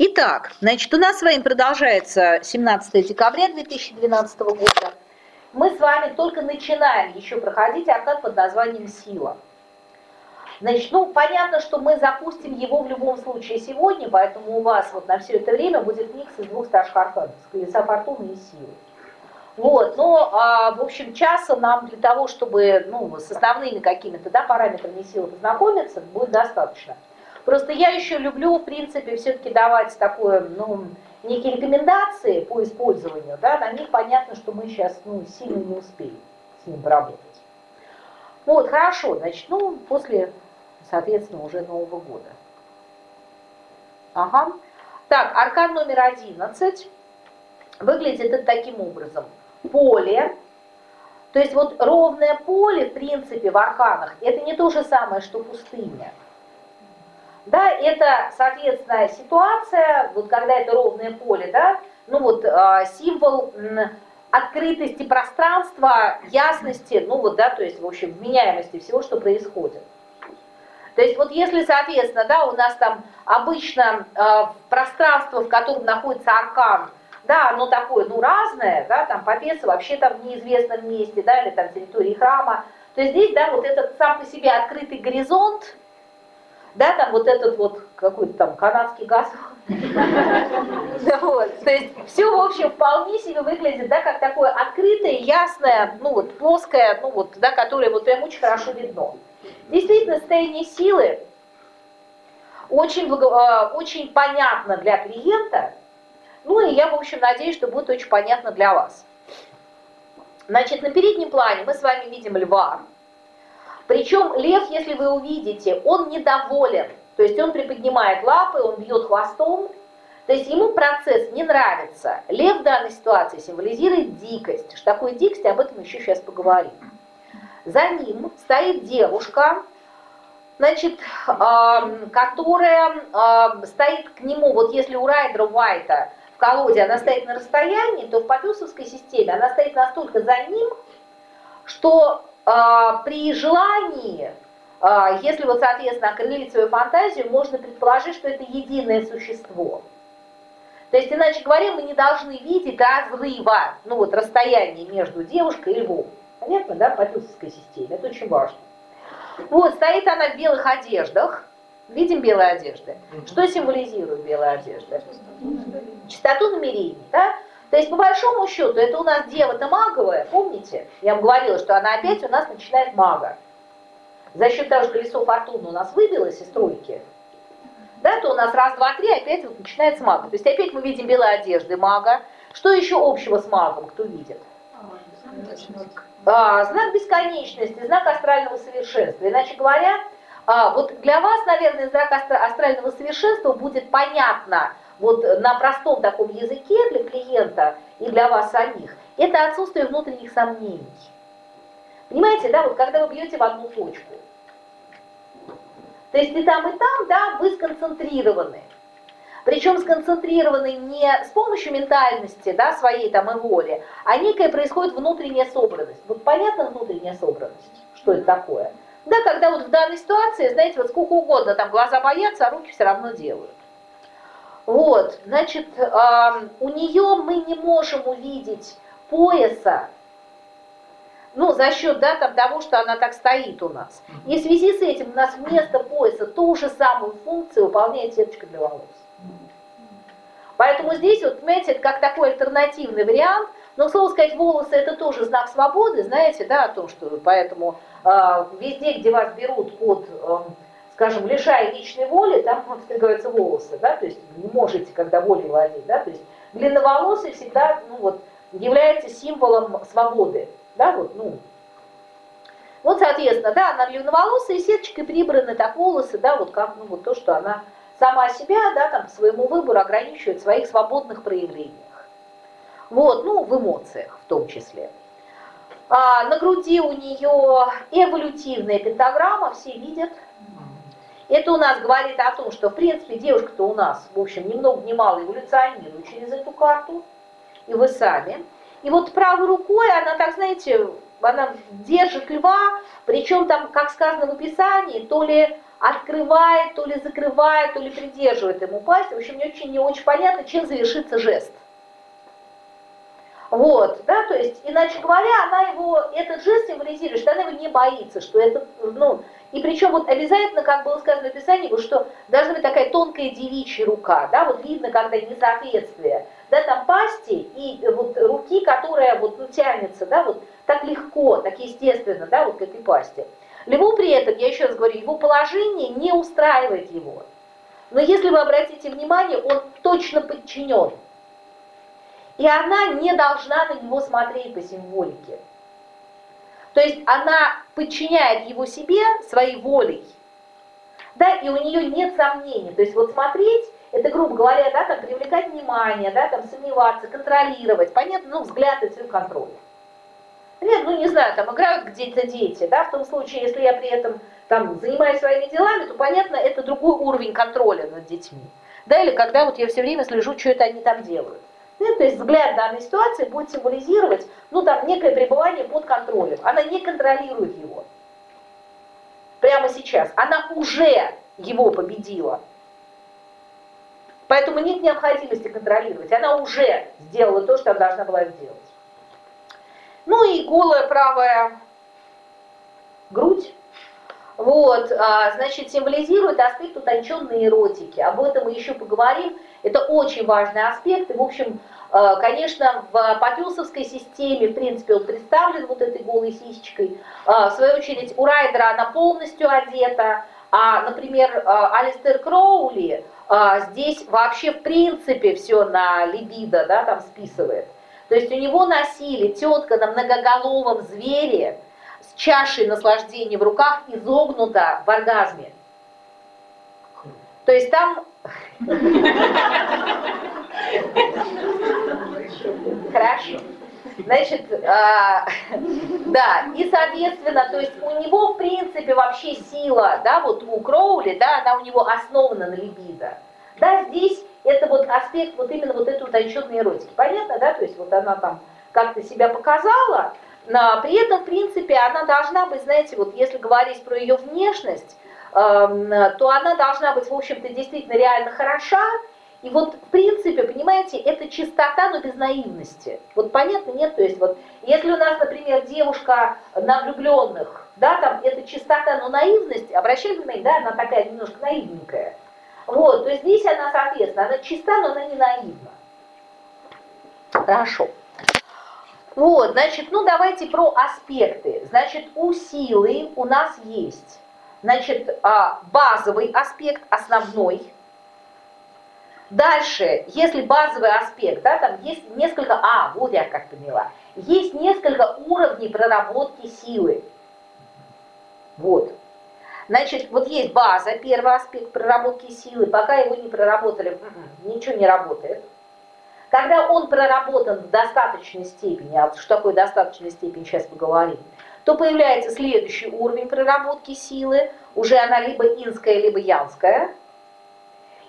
Итак, значит, у нас с вами продолжается 17 декабря 2012 года. Мы с вами только начинаем еще проходить аркад под названием «Сила». Значит, ну, понятно, что мы запустим его в любом случае сегодня, поэтому у вас вот на все это время будет микс из двух старших с колеса фортуны и силы. Вот, но, а, в общем, часа нам для того, чтобы, ну, с основными какими-то, да, параметрами силы познакомиться, будет достаточно. Просто я еще люблю, в принципе, все-таки давать такое, ну, некие рекомендации по использованию, да, на них понятно, что мы сейчас, ну, сильно не успеем с ним поработать. Вот, хорошо, значит, ну, после, соответственно, уже Нового года. Ага. Так, аркан номер 11 выглядит это таким образом. Поле, то есть вот ровное поле, в принципе, в арканах, это не то же самое, что пустыня. Да, это, соответственно, ситуация, вот когда это ровное поле, да, ну вот э, символ открытости пространства, ясности, ну вот, да, то есть, в общем, вменяемости всего, что происходит. То есть вот если, соответственно, да, у нас там обычно э, пространство, в котором находится аркан, да, оно такое, ну, разное, да, там попеса вообще там в неизвестном месте, да, или там территории храма, то здесь, да, вот этот сам по себе открытый горизонт, да, там вот этот вот какой-то там канадский газ. Вот. То есть все, в общем, вполне себе выглядит, да, как такое открытое, ясное, ну вот, плоское, ну вот, да, которое вот прям очень хорошо видно. Действительно, состояние силы очень, э, очень понятно для клиента, ну и я, в общем, надеюсь, что будет очень понятно для вас. Значит, на переднем плане мы с вами видим льва, причем лев, если вы увидите, он недоволен. То есть он приподнимает лапы, он бьет хвостом. То есть ему процесс не нравится. Лев в данной ситуации символизирует дикость. Что такое дикость, об этом еще сейчас поговорим. За ним стоит девушка, значит, которая стоит к нему, вот если у Райдера Уайта в колоде она стоит на расстоянии, то в Папюсовской системе она стоит настолько за ним, что при желании, а, если вот, соответственно, окрылить свою фантазию, можно предположить, что это единое существо. То есть, иначе говоря, мы не должны видеть разрыва, ну вот расстояние между девушкой и львом. Понятно, да, по философской системе, это очень важно. Вот, стоит она в белых одеждах, видим белые одежды. Что символизирует белая одежда? Частоту намерений, да? То есть, по большому счету, это у нас дева-то маговая, помните? Я вам говорила, что она опять у нас начинает мага. За счет того, что колесо фортуны у нас выбилось из тройки, да, то у нас раз, два, три, опять вот начинается мага. То есть опять мы видим белые одежды мага. Что еще общего с магом, кто видит? А, знак бесконечности, знак астрального совершенства. Иначе говоря, а, вот для вас, наверное, знак астрального совершенства будет понятно – вот на простом таком языке для клиента и для вас самих, это отсутствие внутренних сомнений. Понимаете, да, вот когда вы бьете в одну точку, то есть и там, и там, да, вы сконцентрированы. Причем сконцентрированы не с помощью ментальности, да, своей там и воли, а некая происходит внутренняя собранность. Вот понятна внутренняя собранность? Что это такое? Да, когда вот в данной ситуации, знаете, вот сколько угодно там глаза боятся, а руки все равно делают. Вот, значит, у нее мы не можем увидеть пояса, ну, за счет, да, там, того, что она так стоит у нас. И в связи с этим у нас вместо пояса ту же самую функцию выполняет сеточка для волос. Поэтому здесь, вот, понимаете, это как такой альтернативный вариант. Но, слово сказать, волосы это тоже знак свободы, знаете, да, о том, что поэтому э, везде, где вас берут под э, скажем, лишая личной воли, там подстригаются волосы, да, то есть не можете, когда волей владеть, да, то есть длинноволосый всегда, ну вот, является символом свободы, да, вот, ну, вот, соответственно, да, она длинноволосая, сеточкой прибраны так волосы, да, вот как, ну, вот то, что она сама себя, да, там, своему выбору ограничивает в своих свободных проявлениях. Вот, ну, в эмоциях в том числе. А, на груди у нее эволютивная пентаграмма, все видят, это у нас говорит о том, что, в принципе, девушка-то у нас, в общем, ни много ни мало эволюционирует через эту карту, и вы сами. И вот правой рукой она, так знаете, она держит льва, причем там, как сказано в описании, то ли открывает, то ли закрывает, то ли придерживает ему пасть. В общем, мне очень не очень понятно, чем завершится жест. Вот, да, то есть, иначе говоря, она его, этот жест символизирует, что она его не боится, что это, ну, и причем вот обязательно, как было сказано в Писании, вот, что должна быть такая тонкая девичья рука, да, вот видно, когда несоответствие, да, там пасти и вот руки, которая вот ну, тянется, да, вот так легко, так естественно, да, вот к этой пасти. Льву при этом, я еще раз говорю, его положение не устраивает его. Но если вы обратите внимание, он точно подчинен. И она не должна на него смотреть по символике. То есть она подчиняет его себе своей волей. Да, и у нее нет сомнений. То есть вот смотреть, это, грубо говоря, да, там, привлекать внимание, да, там, сомневаться, контролировать. Понятно, ну, взгляд и свой контроль. Нет, ну, не знаю, там, играют где-то дети, да, в том случае, если я при этом там занимаюсь своими делами, то, понятно, это другой уровень контроля над детьми. Да, или когда вот я все время слежу, что это они там делают. Ну, то есть взгляд данной ситуации будет символизировать, ну, там, некое пребывание под контролем. Она не контролирует его. Прямо сейчас. Она уже его победила. Поэтому нет необходимости контролировать. Она уже сделала то, что она должна была сделать. Ну и голая правая грудь. Вот, а, значит, символизирует аспект утонченной эротики. Об этом мы еще поговорим. Это очень важный аспект. И, в общем, а, конечно, в Патюсовской системе, в принципе, он представлен вот этой голой сисечкой. А, в свою очередь, у Райдера она полностью одета. А, например, Алистер Кроули здесь вообще, в принципе, все на либидо, да, там списывает. То есть у него носили тетка на многоголовом звере, чашей наслаждения в руках изогнута в оргазме. То есть там... Хорошо. Значит, а, да, и, соответственно, то есть у него, в принципе, вообще сила, да, вот у Кроули, да, она у него основана на либидо. Да, здесь это вот аспект вот именно вот этой утонченной эротики. Понятно, да, то есть вот она там как-то себя показала, но при этом, в принципе, она должна быть, знаете, вот если говорить про ее внешность, то она должна быть, в общем-то, действительно реально хороша, и вот, в принципе, понимаете, это чистота, но без наивности. Вот понятно, нет? То есть вот, если у нас, например, девушка на влюбленных, да, там, это чистота, но наивность, обращайте внимание, да, она такая немножко наивненькая. Вот, то есть здесь она, соответственно, она чиста, но она не наивна. Хорошо. Вот, значит, ну давайте про аспекты. Значит, у силы у нас есть, значит, а, базовый аспект, основной. Дальше, если базовый аспект, да, там есть несколько, а, вот я как поняла, есть несколько уровней проработки силы. Вот. Значит, вот есть база, первый аспект проработки силы, пока его не проработали, м-м, ничего не работает. Когда он проработан в достаточной степени, а что такое достаточная степень, сейчас поговорим, то появляется следующий уровень проработки силы, уже она либо инская, либо янская.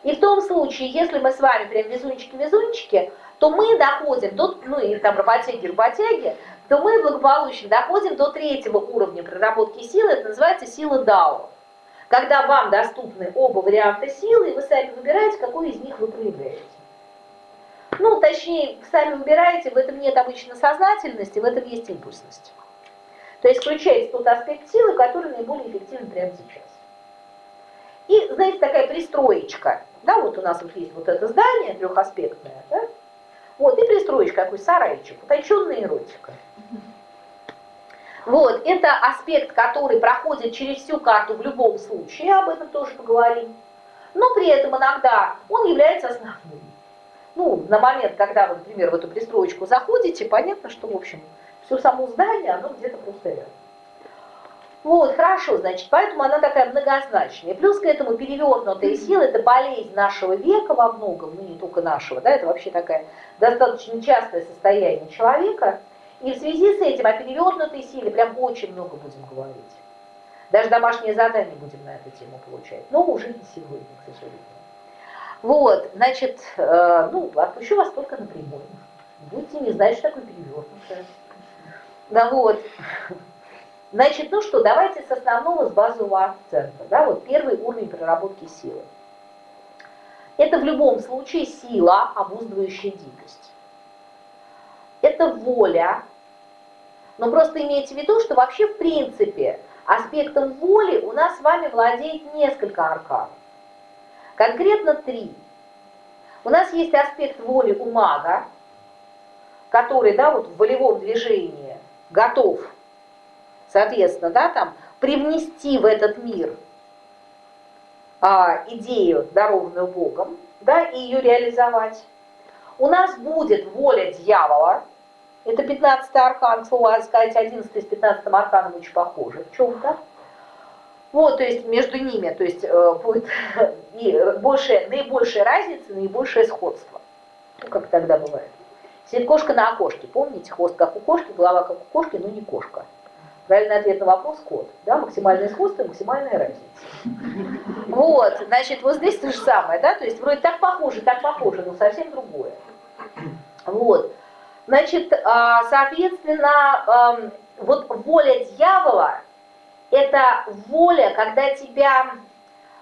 И в том случае, если мы с вами прям везунчики-везунчики, то мы доходим до, ну или там работяги-работяги, то мы благополучно доходим до третьего уровня проработки силы, это называется сила Дао. Когда вам доступны оба варианта силы, и вы сами выбираете, какой из них вы проявляете. Ну, точнее, сами выбираете, в этом нет обычно сознательности, в этом есть импульсность. То есть включается тот аспект силы, который наиболее эффективен прямо сейчас. И, знаете, такая пристроечка. Да, вот у нас вот есть вот это здание трехаспектное, да? Вот, и пристроечка, такой сарайчик, утонченная эротика. Вот, это аспект, который проходит через всю карту в любом случае, об этом тоже поговорим. Но при этом иногда он является основным ну, на момент, когда вы, например, в эту пристроечку заходите, понятно, что, в общем, все само здание, оно где-то просто рядом. Вот, хорошо, значит, поэтому она такая многозначная. Плюс к этому перевернутая сила – это болезнь нашего века во многом, ну не только нашего, да, это вообще такая достаточно частое состояние человека. И в связи с этим о перевернутой силе прям очень много будем говорить. Даже домашнее задание будем на эту тему получать, но уже не сегодня, к сожалению. Вот, значит, э, ну, отпущу вас только напрямую. Будете не знать, что такое перевернутое. Да вот. Значит, ну что, давайте с основного, с базового акцента. Да, вот первый уровень проработки силы. Это в любом случае сила, обуздывающая дикость. Это воля. Но просто имейте в виду, что вообще в принципе аспектом воли у нас с вами владеет несколько арканов. Конкретно три. У нас есть аспект воли у мага, который, да, вот в волевом движении готов, соответственно, да, там, привнести в этот мир а, идею, дарованную Богом, да, и ее реализовать. У нас будет воля дьявола, это 15 аркан, слово сказать, 11 с 15 арканом очень похожи в чем-то. Вот, то есть между ними, то есть э, будет и большая, наибольшая разница, наибольшее сходство. Ну, как тогда бывает. Сидит кошка на окошке, помните, хвост как у кошки, голова как у кошки, но не кошка. Правильный ответ на вопрос – кот. Да, максимальное сходство максимальная разница. Вот, значит, вот здесь то же самое, да, то есть вроде так похоже, так похоже, но совсем другое. Вот. Значит, а, соответственно, вот воля дьявола – это воля, когда тебя,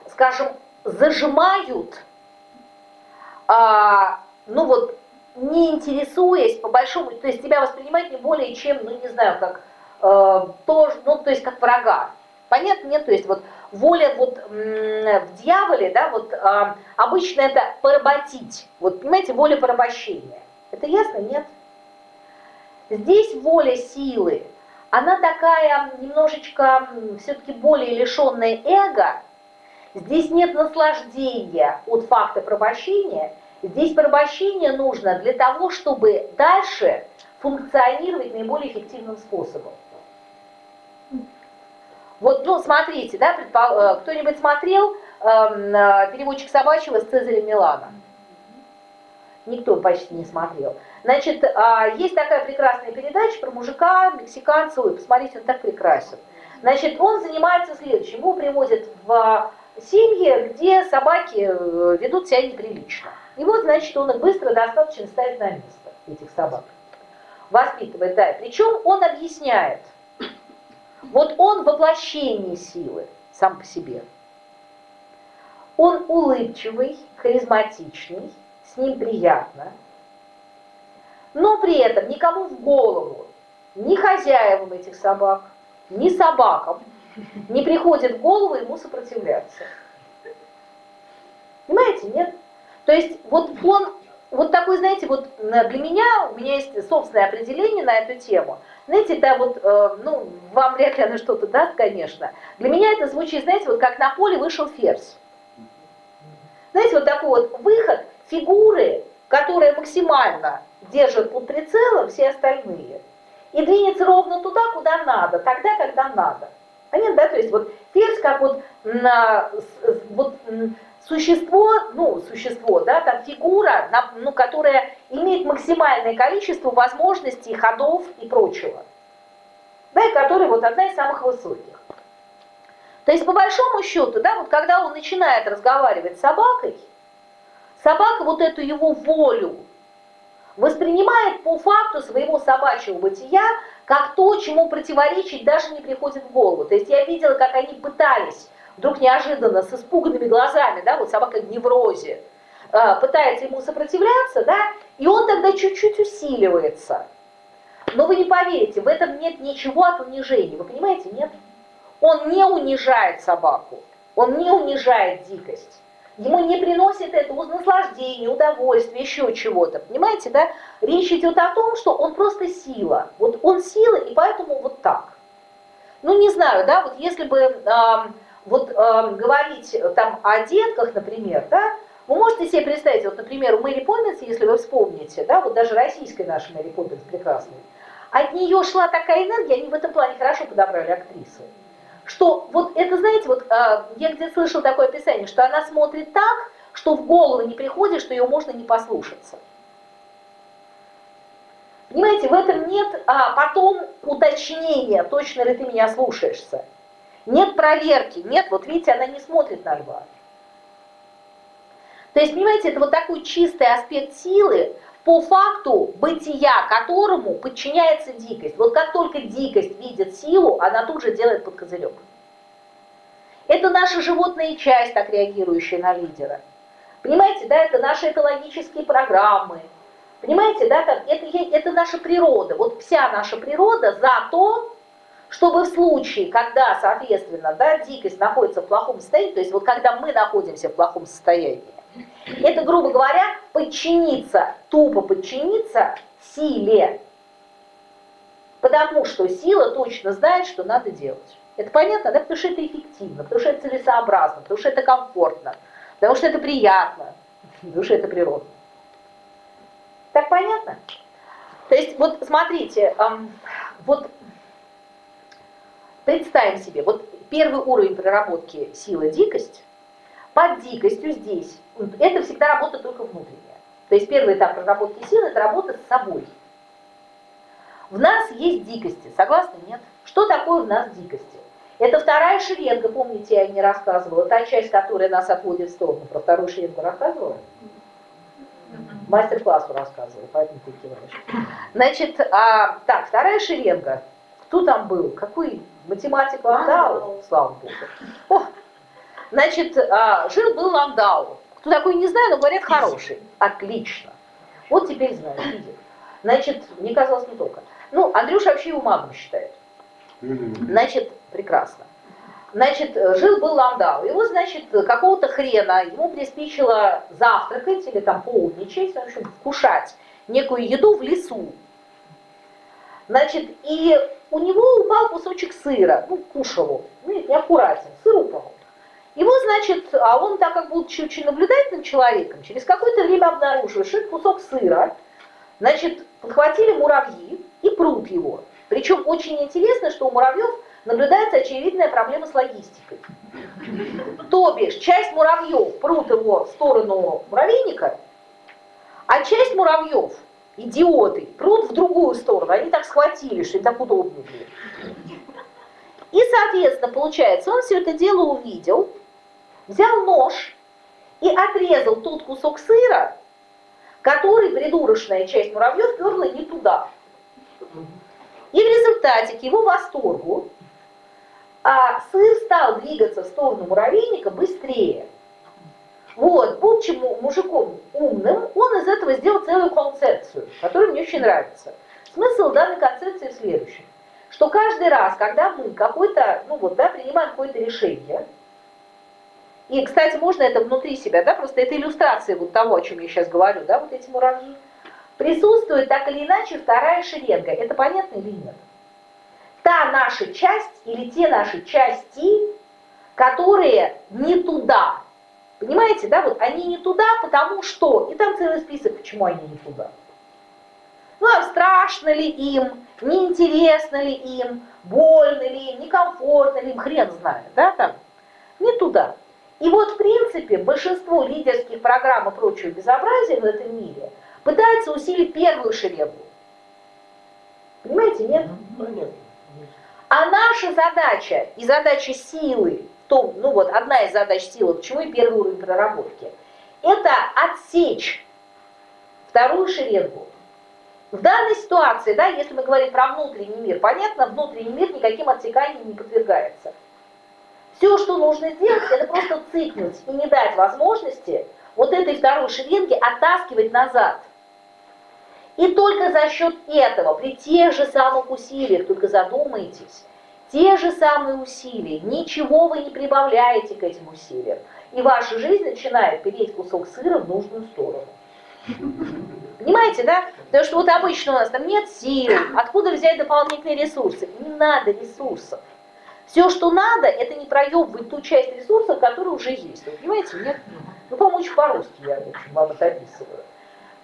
скажем, зажимают, а, ну вот, не интересуясь по большому, то есть тебя воспринимать не более чем, ну не знаю, как э, тоже, ну то есть как врага. Понятно, нет? То есть вот воля вот в дьяволе, да, вот э, обычно это поработить. Вот понимаете, воля порабощения. Это ясно, нет? Здесь воля силы, она такая немножечко все-таки более лишенная эго. Здесь нет наслаждения от факта порабощения, Здесь порабощение нужно для того, чтобы дальше функционировать наиболее эффективным способом. Вот, ну, смотрите, да, э, кто-нибудь смотрел эм, э, переводчик собачьего с Цезарем Милана? Никто почти не смотрел. Значит, э, есть такая прекрасная передача про мужика, мексиканца, ой, посмотрите, он так прекрасен. Значит, он занимается следующим, его приводят в семьи, где собаки э, ведут себя неприлично. И вот, значит, он их быстро достаточно ставит на место, этих собак. Воспитывает, да. Причем он объясняет. Вот он воплощение силы сам по себе. Он улыбчивый, харизматичный, с ним приятно. Но при этом никому в голову, ни хозяевам этих собак, ни собакам не приходит в голову ему сопротивляться. Понимаете, нет? То есть вот он, вот такой, знаете, вот для меня, у меня есть собственное определение на эту тему. Знаете, это вот, э, ну, вам вряд ли оно что-то даст, конечно. Для меня это звучит, знаете, вот как на поле вышел ферзь. Знаете, вот такой вот выход фигуры, которая максимально держит под прицелом все остальные. И двинется ровно туда, куда надо, тогда, когда надо. Понятно, да? То есть вот ферзь как вот, на, вот существо, ну, существо, да, там фигура, ну, которая имеет максимальное количество возможностей, ходов и прочего. Да, и которая вот одна из самых высоких. То есть, по большому счету, да, вот когда он начинает разговаривать с собакой, собака вот эту его волю воспринимает по факту своего собачьего бытия как то, чему противоречить даже не приходит в голову. То есть я видела, как они пытались вдруг неожиданно с испуганными глазами, да, вот собака в неврозе, э, пытается ему сопротивляться, да, и он тогда чуть-чуть усиливается. Но вы не поверите, в этом нет ничего от унижения, вы понимаете, нет? Он не унижает собаку, он не унижает дикость. Ему не приносит это наслаждение, удовольствие, еще чего-то. Понимаете, да? Речь идет о том, что он просто сила. Вот он сила, и поэтому вот так. Ну, не знаю, да, вот если бы э, вот э, говорить там о детках, например, да, вы можете себе представить, вот, например, у Мэри Поппинс, если вы вспомните, да, вот даже российской нашей Мэри Поппинс прекрасной, от нее шла такая энергия, они в этом плане хорошо подобрали актрисы что вот это, знаете, вот э, я где слышал такое описание, что она смотрит так, что в голову не приходит, что ее можно не послушаться. Понимаете, в этом нет а, потом уточнения, точно ли ты меня слушаешься. Нет проверки, нет, вот видите, она не смотрит на льва. То есть, понимаете, это вот такой чистый аспект силы, по факту бытия которому подчиняется дикость. Вот как только дикость видит силу, она тут же делает под козырек. Это наша животная часть, так реагирующая на лидера. Понимаете, да, это наши экологические программы. Понимаете, да, как это, это наша природа. Вот вся наша природа за то, чтобы в случае, когда, соответственно, да, дикость находится в плохом состоянии, то есть вот когда мы находимся в плохом состоянии, это, грубо говоря, подчиниться, тупо подчиниться силе. Потому что сила точно знает, что надо делать. Это понятно, да? Потому что это эффективно, потому что это целесообразно, потому что это комфортно, потому что это приятно, потому что это природно. Так понятно? То есть, вот смотрите, эм, вот представим себе, вот первый уровень проработки силы дикость, под дикостью здесь, это всегда работа только внутренняя. То есть первый этап проработки силы – это работа с собой. В нас есть дикости, согласны? Нет. Что такое в нас дикости? Это вторая шеренга, помните, я не рассказывала, та часть, которая нас отводит в сторону. Про вторую шеренгу рассказывала? Мастер-классу рассказывала, поэтому ты киваешь. Значит, а, так, вторая шеренга. Кто там был? Какой математик Ландау? Слава Богу. О, значит, а, жил-был Ландау. Кто такой, не знаю, но говорят, хороший. Отлично. Вот теперь знаю, видит. Значит, мне казалось не только. Ну, Андрюша вообще его магом считает. Значит, прекрасно. Значит, жил-был Ландау. Его, значит, какого-то хрена, ему приспичило завтракать или там поудничать, в общем, вкушать некую еду в лесу. Значит, и у него упал кусочек сыра, ну, кушал он, ну, неаккуратен, сыр упал. Его, значит, а он, так как будучи очень наблюдательным человеком, через какое-то время обнаружил, что это кусок сыра, значит, подхватили муравьи и прут его. Причем очень интересно, что у муравьев наблюдается очевидная проблема с логистикой. То бишь, часть муравьев прут его в сторону муравейника, а часть муравьев, идиоты, прут в другую сторону. Они так схватили, что им так удобнее. И, соответственно, получается, он все это дело увидел, взял нож и отрезал тот кусок сыра, который придурочная часть муравьев перла не туда. И в результате, к его восторгу, а сыр стал двигаться в сторону муравейника быстрее. Вот, будучи мужиком умным, он из этого сделал целую концепцию, которая мне очень нравится. Смысл данной концепции в следующем, что каждый раз, когда мы какой-то, ну вот, да, принимаем какое-то решение, и, кстати, можно это внутри себя, да, просто это иллюстрация вот того, о чем я сейчас говорю, да, вот эти муравьи, присутствует так или иначе вторая шеренга. Это понятно или нет? Та наша часть или те наши части, которые не туда. Понимаете, да, вот они не туда, потому что, и там целый список, почему они не туда. Ну, а страшно ли им, неинтересно ли им, больно ли им, некомфортно ли им, хрен знает, да, там, не туда. И вот, в принципе, большинство лидерских программ и прочего безобразия в этом мире – пытается усилить первую шеренгу. Понимаете, нет? Понятно. А наша задача и задача силы, том, ну вот одна из задач силы, почему и первый уровень проработки, это отсечь вторую шеренгу. В данной ситуации, да, если мы говорим про внутренний мир, понятно, внутренний мир никаким отсеканием не подвергается. Все, что нужно сделать, это просто цикнуть и не дать возможности вот этой второй шеренге оттаскивать назад. И только за счет этого, при тех же самых усилиях, только задумайтесь, те же самые усилия, ничего вы не прибавляете к этим усилиям. И ваша жизнь начинает переть кусок сыра в нужную сторону. Понимаете, да? Потому что вот обычно у нас там нет сил, откуда взять дополнительные ресурсы? Не надо ресурсов. Все, что надо, это не проебывать ту часть ресурсов, которая уже есть. Вы понимаете, нет? Ну, по-моему, по-русски я, общем, вам это описываю.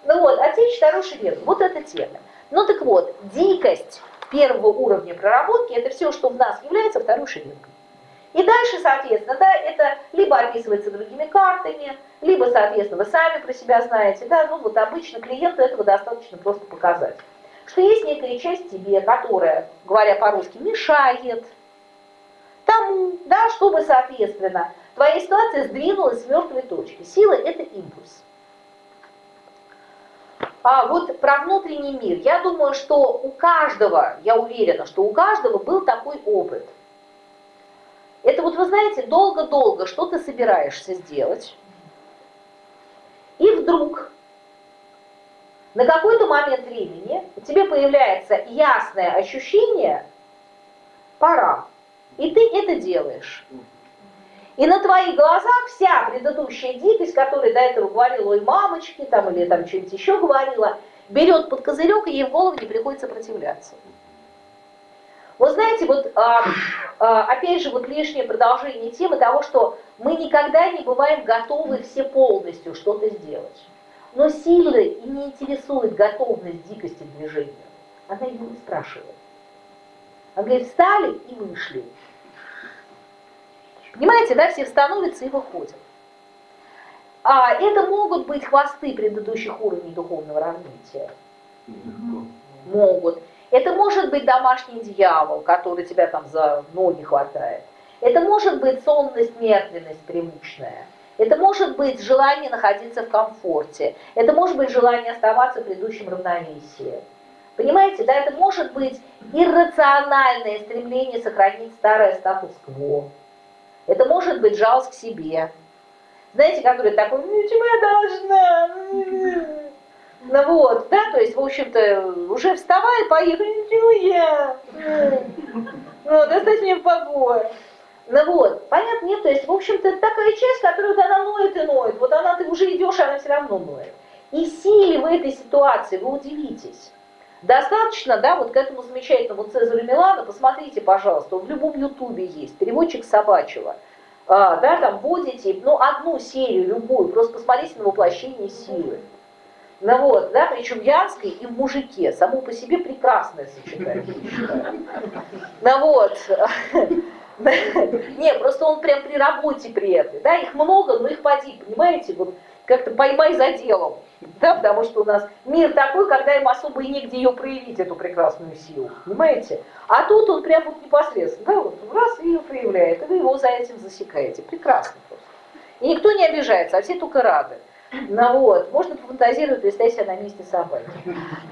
Ну вот, отсечь второй шеренг, вот это термин. Ну так вот, дикость первого уровня проработки, это все, что в нас является второй шеренгой. И дальше, соответственно, да, это либо описывается другими картами, либо, соответственно, вы сами про себя знаете, да, ну вот обычно клиенту этого достаточно просто показать. Что есть некая часть тебе, которая, говоря по-русски, мешает тому, да, чтобы, соответственно, твоя ситуация сдвинулась с мертвой точки. Сила – это импульс. А вот про внутренний мир. Я думаю, что у каждого, я уверена, что у каждого был такой опыт. Это вот, вы знаете, долго-долго что ты собираешься сделать, и вдруг на какой-то момент времени у тебя появляется ясное ощущение «пора», и ты это делаешь. И на твоих глазах вся предыдущая дикость, которая до этого говорила, ой, мамочки, там, или там что-нибудь еще говорила, берет под козырек, и ей в голову не приходит сопротивляться. Вот знаете, вот а, а, опять же, вот лишнее продолжение темы того, что мы никогда не бываем готовы все полностью что-то сделать. Но силы и не интересует готовность дикости к движению. Она его не спрашивает. Она говорит, встали и вышли. Понимаете, да, все становятся и выходят. А это могут быть хвосты предыдущих уровней духовного развития. Могут. Это может быть домашний дьявол, который тебя там за ноги хватает. Это может быть сонность, мертвенность привычная. Это может быть желание находиться в комфорте. Это может быть желание оставаться в предыдущем равновесии. Понимаете, да, это может быть иррациональное стремление сохранить старое статус-кво. Это может быть жалость к себе. Знаете, который такой, ну чего я должна? Ну вот, да, то есть, в общем-то, уже вставай, поехали, ничего я. Ну, достать мне в покой. Ну вот, понятно, нет, то есть, в общем-то, это такая часть, которая вот она ноет и ноет. Вот она, ты уже идешь, а она все равно ноет. И силе в этой ситуации вы удивитесь. Достаточно, да, вот к этому замечательному Цезарю Милана, посмотрите, пожалуйста, он в любом ютубе есть, переводчик собачьего, а, да, там вводите, ну, одну серию, любую, просто посмотрите на воплощение силы. Ну вот, да, причем янской и в мужике, само по себе прекрасное сочетание, Ну вот, не, просто он прям при работе при этой, да, их много, но их поди, понимаете, вот как-то поймай за делом да, потому что у нас мир такой, когда им особо и негде ее проявить, эту прекрасную силу, понимаете? А тут он прям вот непосредственно, да, вот раз и проявляет, и вы его за этим засекаете. Прекрасно просто. И никто не обижается, а все только рады. Ну вот, можно пофантазировать, представить себя на месте собаки.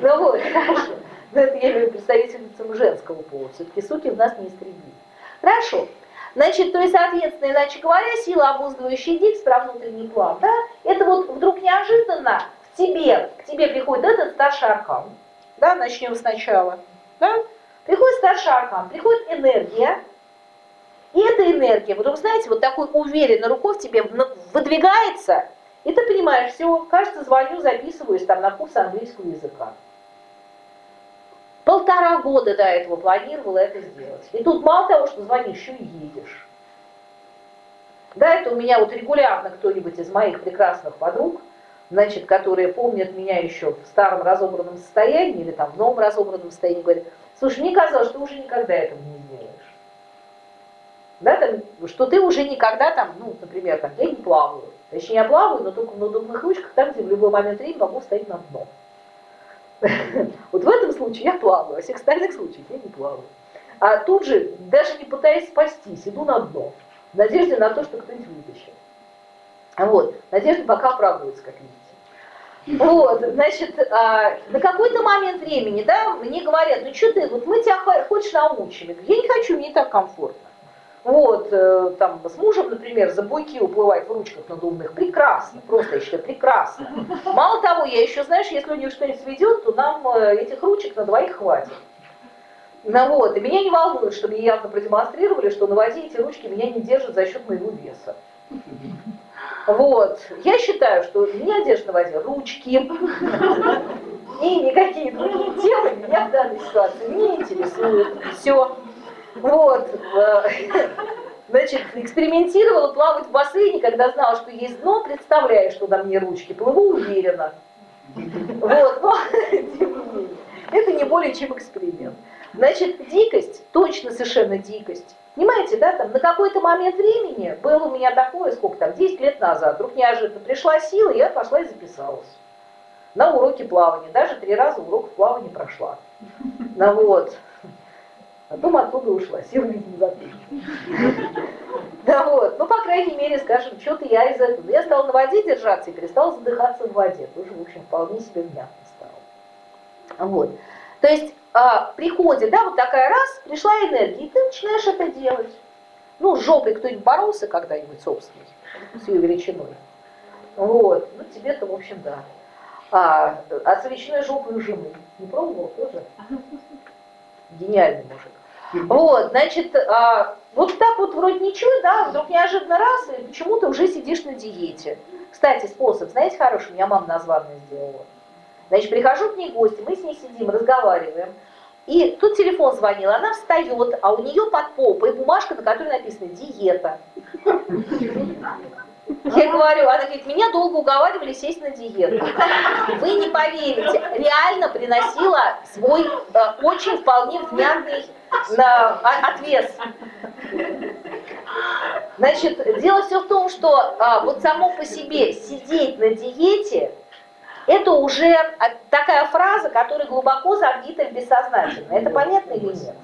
Ну вот, хорошо. Но это я имею представительницам женского пола. Все-таки суки в нас неистребимы. Хорошо. Значит, то есть, соответственно, иначе говоря, сила, обуздывающая дикс про внутренний план, да, это вот вдруг неожиданно тебе, к тебе приходит этот старший аркан, да, начнем сначала, да, приходит старший аркан, приходит энергия, и эта энергия, вдруг, знаете, вот такой уверенной рукой в тебе выдвигается, и ты понимаешь, все, кажется, звоню, записываюсь там на курс английского языка. Полтора года до этого планировала это сделать. И тут мало того, что звонишь, еще и едешь. Да, это у меня вот регулярно кто-нибудь из моих прекрасных подруг – значит, которые помнят меня еще в старом разобранном состоянии или там в новом разобранном состоянии, говорят, слушай, мне казалось, что ты уже никогда этого не сделаешь. Да, там, что ты уже никогда там, ну, например, там, я не плаваю. Точнее, я плаваю, но только в надувных ручках, там, где в любой момент времени могу стоять на дно. Вот в этом случае я плаваю, а всех остальных случаях я не плаваю. А тут же, даже не пытаясь спастись, иду на дно, в надежде на то, что кто-нибудь вытащит. Вот, надежда пока оправдывается, как видите. Вот, значит, а, на какой-то момент времени, да, мне говорят, ну что ты, вот мы тебя хочешь научим. Я, я не хочу, мне так комфортно. Вот, э, там, с мужем, например, за буйки уплывать в ручках надувных, прекрасно, просто считаю, прекрасно. Мало того, я еще, знаешь, если у них что-нибудь сведет, то нам э, этих ручек на двоих хватит. Ну вот, и меня не волнует, что мне явно продемонстрировали, что на воде эти ручки меня не держат за счет моего веса. Вот. Я считаю, что не одежда на воде, ручки и никакие другие темы меня в данной ситуации не интересуют. Все. Вот. Значит, экспериментировала плавать в бассейне, когда знала, что есть дно, представляю, что на мне ручки, плыву уверенно. Вот, но, не это не более чем эксперимент. Значит, дикость, точно совершенно дикость, Понимаете, да, там на какой-то момент времени было у меня такое, сколько там, 10 лет назад, вдруг неожиданно пришла сила, и я пошла и записалась на уроки плавания. Даже три раза урок плавания прошла. Ну вот. Потом оттуда ушла, сила, видимо, закончилась. Да вот, ну, по крайней мере, скажем, что-то я из этого. Я стала на воде держаться и перестала задыхаться в воде. Тоже, в общем, вполне себе внятно стало. Вот. То есть а, приходит, да, вот такая раз, пришла энергия, и ты начинаешь это делать. Ну, с жопой кто-нибудь боролся когда-нибудь собственной, с ее величиной. Вот, ну тебе-то, в общем, да. А, а с величиной жопы у жены. Не пробовал тоже? Гениальный мужик. Вот, значит, а, вот так вот вроде ничего, да, вдруг неожиданно раз, и почему ты уже сидишь на диете. Кстати, способ, знаете, хороший, меня мама названная сделала. Значит, прихожу к ней в гости, мы с ней сидим, разговариваем. И тут телефон звонил, она встает, а у нее под попой бумажка, на которой написано «диета». Я говорю, она говорит, меня долго уговаривали сесть на диету. Вы не поверите, реально приносила свой э, очень вполне внятный на, а, отвес. Значит, дело все в том, что а, вот само по себе сидеть на диете, это уже такая фраза, которая глубоко забита в бессознательно. Это понятно или нет?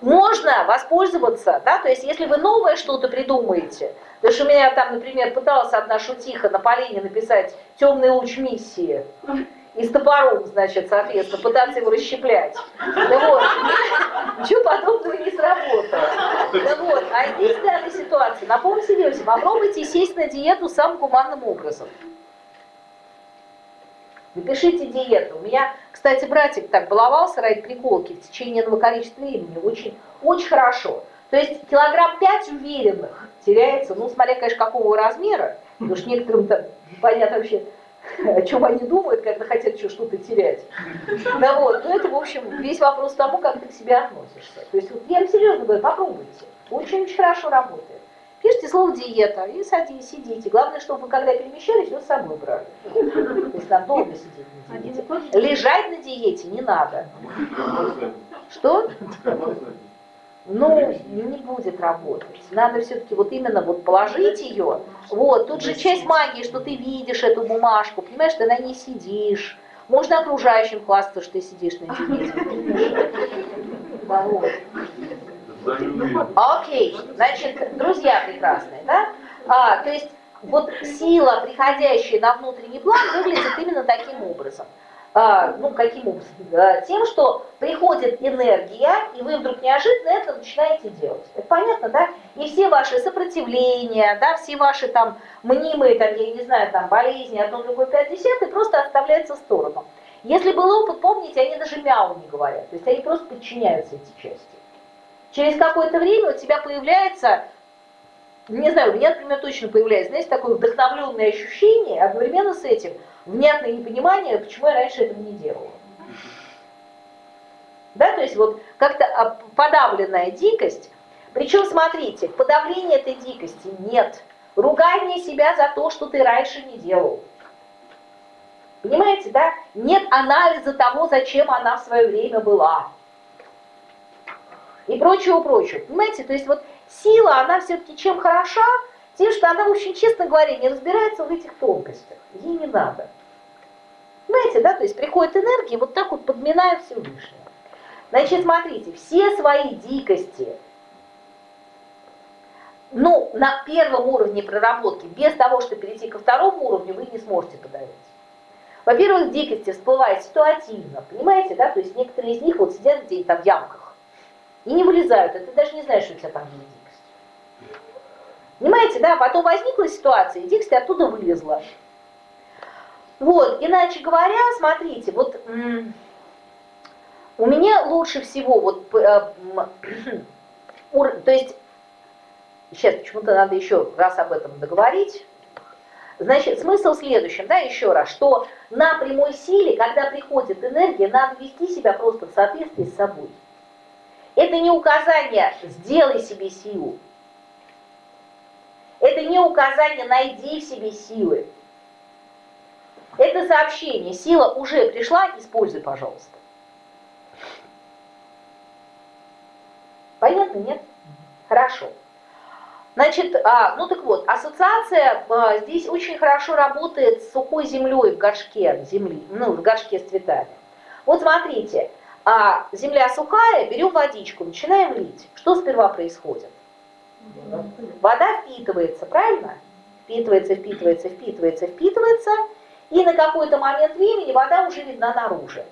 Можно воспользоваться, да, то есть если вы новое что-то придумаете, Потому что у меня там, например, пыталась одна шутиха на Полине написать «темный луч миссии» и с топором, значит, соответственно, пытаться его расщеплять. Да вот. Ничего подобного не сработало. Да вот. А здесь данная ситуация. Напомните себе, попробуйте сесть на диету самым гуманным образом. Напишите диету. У меня, кстати, братик так баловался ради приколки в течение этого количества времени. Очень, очень хорошо. То есть килограмм 5 уверенных теряется, ну, смотря, конечно, какого размера, потому что некоторым там понятно вообще, о чем они думают, когда хотят что-то терять. Да вот, ну это, в общем, весь вопрос тому, как ты к себе относишься. То есть вот я вам серьезно говорю, попробуйте. Очень-очень хорошо работает. Пишите слово диета и садитесь, сидите. Главное, чтобы вы, когда перемещались, вы с собой брали. То есть нам долго сидеть на диете. Лежать на диете не надо. Что? ну, не будет работать. Надо все-таки вот именно вот положить ее. Вот, тут же часть магии, что ты видишь эту бумажку, понимаешь, ты на ней сидишь. Можно окружающим хвастаться, что ты сидишь на диете. Окей, значит, друзья прекрасные, да? А, то есть вот сила, приходящая на внутренний план, выглядит именно таким образом. А, ну, каким образом? А, тем, что приходит энергия, и вы вдруг неожиданно это начинаете делать. Это понятно, да? И все ваши сопротивления, да, все ваши там мнимые, там, я не знаю, там, болезни, одно, другое, пять, десятое, просто оставляются в сторону. Если был опыт, помните, они даже мяу не говорят, то есть они просто подчиняются эти части. Через какое-то время у тебя появляется, не знаю, у меня, например, точно появляется, знаете, такое вдохновленное ощущение, одновременно с этим – внятное непонимание, почему я раньше этого не делала. Да, то есть вот как-то подавленная дикость. Причем, смотрите, подавления этой дикости нет. Ругание себя за то, что ты раньше не делал. Понимаете, да? Нет анализа того, зачем она в свое время была. И прочего, прочего. Понимаете, то есть вот сила, она все-таки чем хороша, тем, что она, очень честно говоря, не разбирается в этих тонкостях. Ей не надо. Понимаете, да? То есть приходит энергия, вот так вот подминая Всевышнего. Значит, смотрите, все свои дикости, ну, на первом уровне проработки, без того, чтобы перейти ко второму уровню, вы не сможете подавить. Во-первых, дикости всплывают ситуативно, понимаете, да? То есть некоторые из них вот сидят где-то в ямках и не вылезают, и ты даже не знаешь, что у тебя там есть дикость. Понимаете, да? Потом возникла ситуация, и дикость оттуда вылезла. Вот, иначе говоря, смотрите, вот у меня лучше всего, вот, э, то есть, сейчас почему-то надо еще раз об этом договорить. Значит, смысл в следующем, да, еще раз, что на прямой силе, когда приходит энергия, надо вести себя просто в соответствии с собой. Это не указание «сделай себе силу». Это не указание «найди в себе силы». Это сообщение, сила уже пришла, используй, пожалуйста. Понятно, нет? Хорошо. Значит, а, ну так вот, ассоциация а, здесь очень хорошо работает с сухой землей в горшке земли, ну, в горшке с цветами. Вот смотрите, а, земля сухая, берем водичку, начинаем лить. Что сперва происходит? Вода впитывается, правильно? Впитывается, впитывается, впитывается, впитывается, и на какой-то момент времени вода уже видна наружу.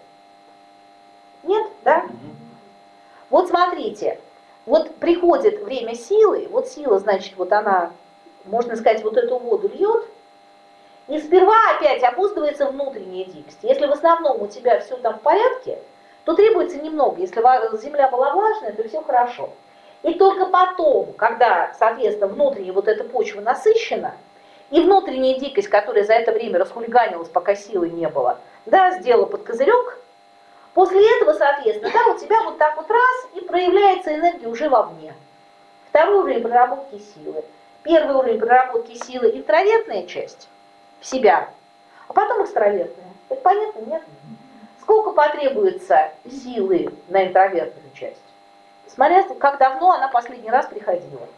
Нет, да? Вот смотрите, вот приходит время силы, вот сила, значит, вот она, можно сказать, вот эту воду льет, и сперва опять опустывается внутренняя дикость. Если в основном у тебя все там в порядке, то требуется немного. Если земля была влажная, то все хорошо. И только потом, когда, соответственно, внутренняя вот эта почва насыщена, и внутренняя дикость, которая за это время расхулиганилась, пока силы не было, да, сделала под козырек, после этого, соответственно, да, у тебя вот так вот раз, и проявляется энергия уже вовне. Второй уровень проработки силы. Первый уровень проработки силы – интровертная часть в себя, а потом экстравертная. Это понятно, нет? Сколько потребуется силы на интровертную часть? Смотря, как давно она последний раз приходила.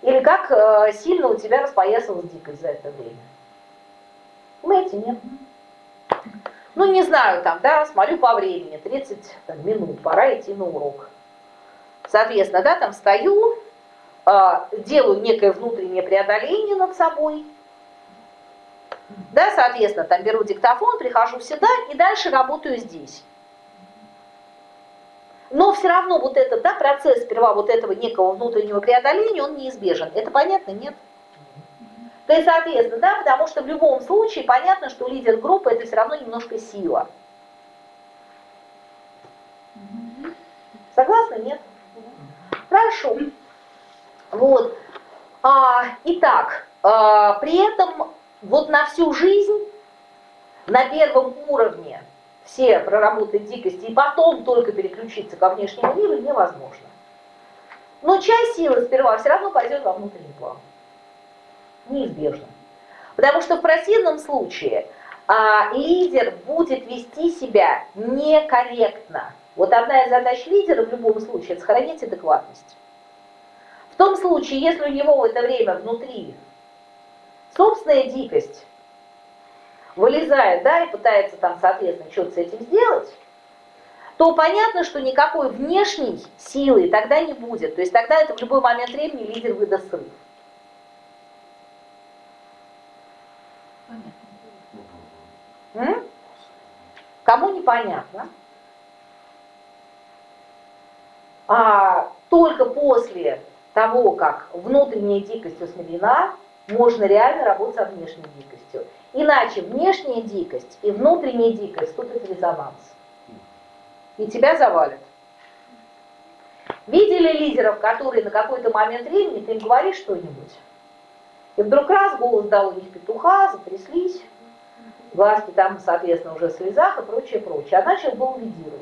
Или как э, сильно у тебя распоясалась дикость за это время. Понимаете, нет? Ну, не знаю, там, да, смотрю по времени, 30 там, минут, пора идти на урок. Соответственно, да, там стою, э, делаю некое внутреннее преодоление над собой, да, соответственно, там беру диктофон, прихожу сюда и дальше работаю здесь. Но все равно вот этот да, процесс сперва вот этого некого внутреннего преодоления, он неизбежен. Это понятно? Нет? То есть, соответственно, да, потому что в любом случае понятно, что лидер группы это все равно немножко сила. Согласны? Нет? Хорошо. Вот. А, итак, а, при этом вот на всю жизнь, на первом уровне все проработать дикости и потом только переключиться ко внешнему миру невозможно. Но часть силы сперва все равно пойдет во внутренний план. Неизбежно. Потому что в противном случае а, лидер будет вести себя некорректно. Вот одна из задач лидера в любом случае – сохранить адекватность. В том случае, если у него в это время внутри собственная дикость вылезает, да, и пытается там, соответственно, что-то с этим сделать, то понятно, что никакой внешней силы тогда не будет. То есть тогда это в любой момент времени лидер выдаст срыв. М? Кому непонятно? А только после того, как внутренняя дикость усмирена, можно реально работать со внешней дикостью. Иначе внешняя дикость и внутренняя дикость вступят в резонанс. И тебя завалят. Видели лидеров, которые на какой-то момент времени, ты им говоришь что-нибудь, и вдруг раз голос дал у них петуха, затряслись, глазки там, соответственно, уже в слезах и прочее, прочее. А начал был лидировать.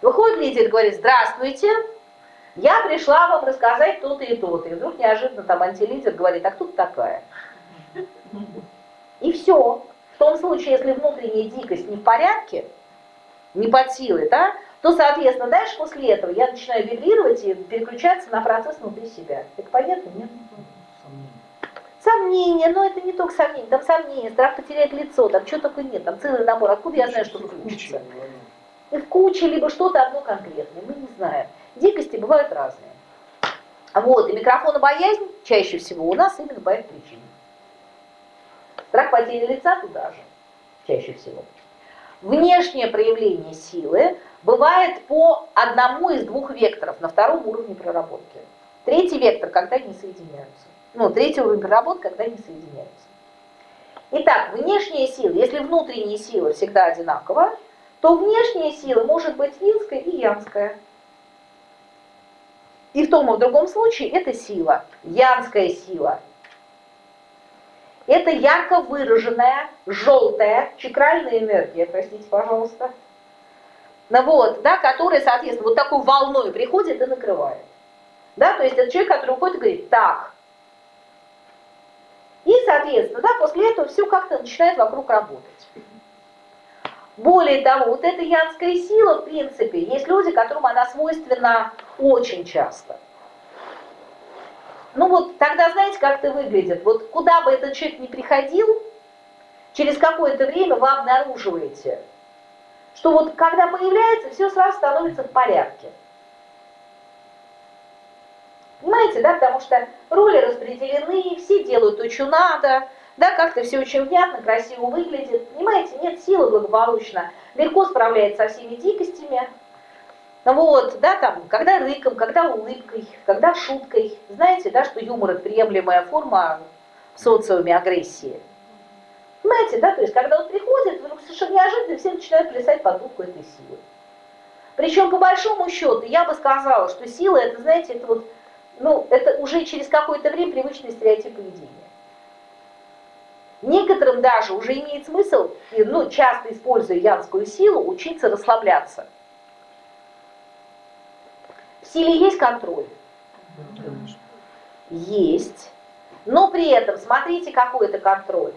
Выходит лидер и говорит, здравствуйте, я пришла вам рассказать то-то и то-то. И вдруг неожиданно там антилидер говорит, а кто ты такая? И все. В том случае, если внутренняя дикость не в порядке, не под силой, да, то, соответственно, дальше после этого я начинаю вибрировать и переключаться на процесс внутри себя. Это понятно? Нет? Сомнения, но это не только сомнения, там сомнения, страх потерять лицо, там что такое нет, там целый набор, откуда я знаю, что включится? И в куче, либо что-то одно конкретное, мы не знаем. Дикости бывают разные. Вот, и микрофонобоязнь чаще всего у нас именно по этой причине. Страх потери лица туда же, чаще всего. Внешнее проявление силы бывает по одному из двух векторов на втором уровне проработки. Третий вектор, когда они соединяются. Ну, третий уровень проработки, когда они соединяются. Итак, внешняя сила, если внутренняя сила всегда одинакова, то внешняя сила может быть инская и янская. И в том и в другом случае это сила, янская сила. Это ярко выраженная, желтая, чакральная энергия, простите, пожалуйста. Ну вот, да, которая, соответственно, вот такой волной приходит и накрывает. Да, то есть это человек, который уходит и говорит, так. И, соответственно, да, после этого все как-то начинает вокруг работать. Более того, вот эта янская сила, в принципе, есть люди, которым она свойственна очень часто. Ну вот тогда знаете, как это выглядит? Вот куда бы этот человек ни приходил, через какое-то время вы обнаруживаете, что вот когда появляется, все сразу становится в порядке. Понимаете, да? Потому что роли распределены, все делают то, что надо, да, как-то все очень внятно, красиво выглядит. Понимаете, нет силы благополучно, легко справляется со всеми дикостями. Вот, да, там, когда рыком, когда улыбкой, когда шуткой. Знаете, да, что юмор – это приемлемая форма в социуме агрессии. Понимаете, да, то есть, когда он приходит, вдруг совершенно неожиданно все начинают плясать под дудку этой силы. Причем, по большому счету, я бы сказала, что сила, это, знаете, это вот, ну, это уже через какое-то время привычный стереотип поведения. Некоторым даже уже имеет смысл, ну, часто используя янскую силу, учиться расслабляться. В силе есть контроль? Есть. Но при этом, смотрите, какой это контроль.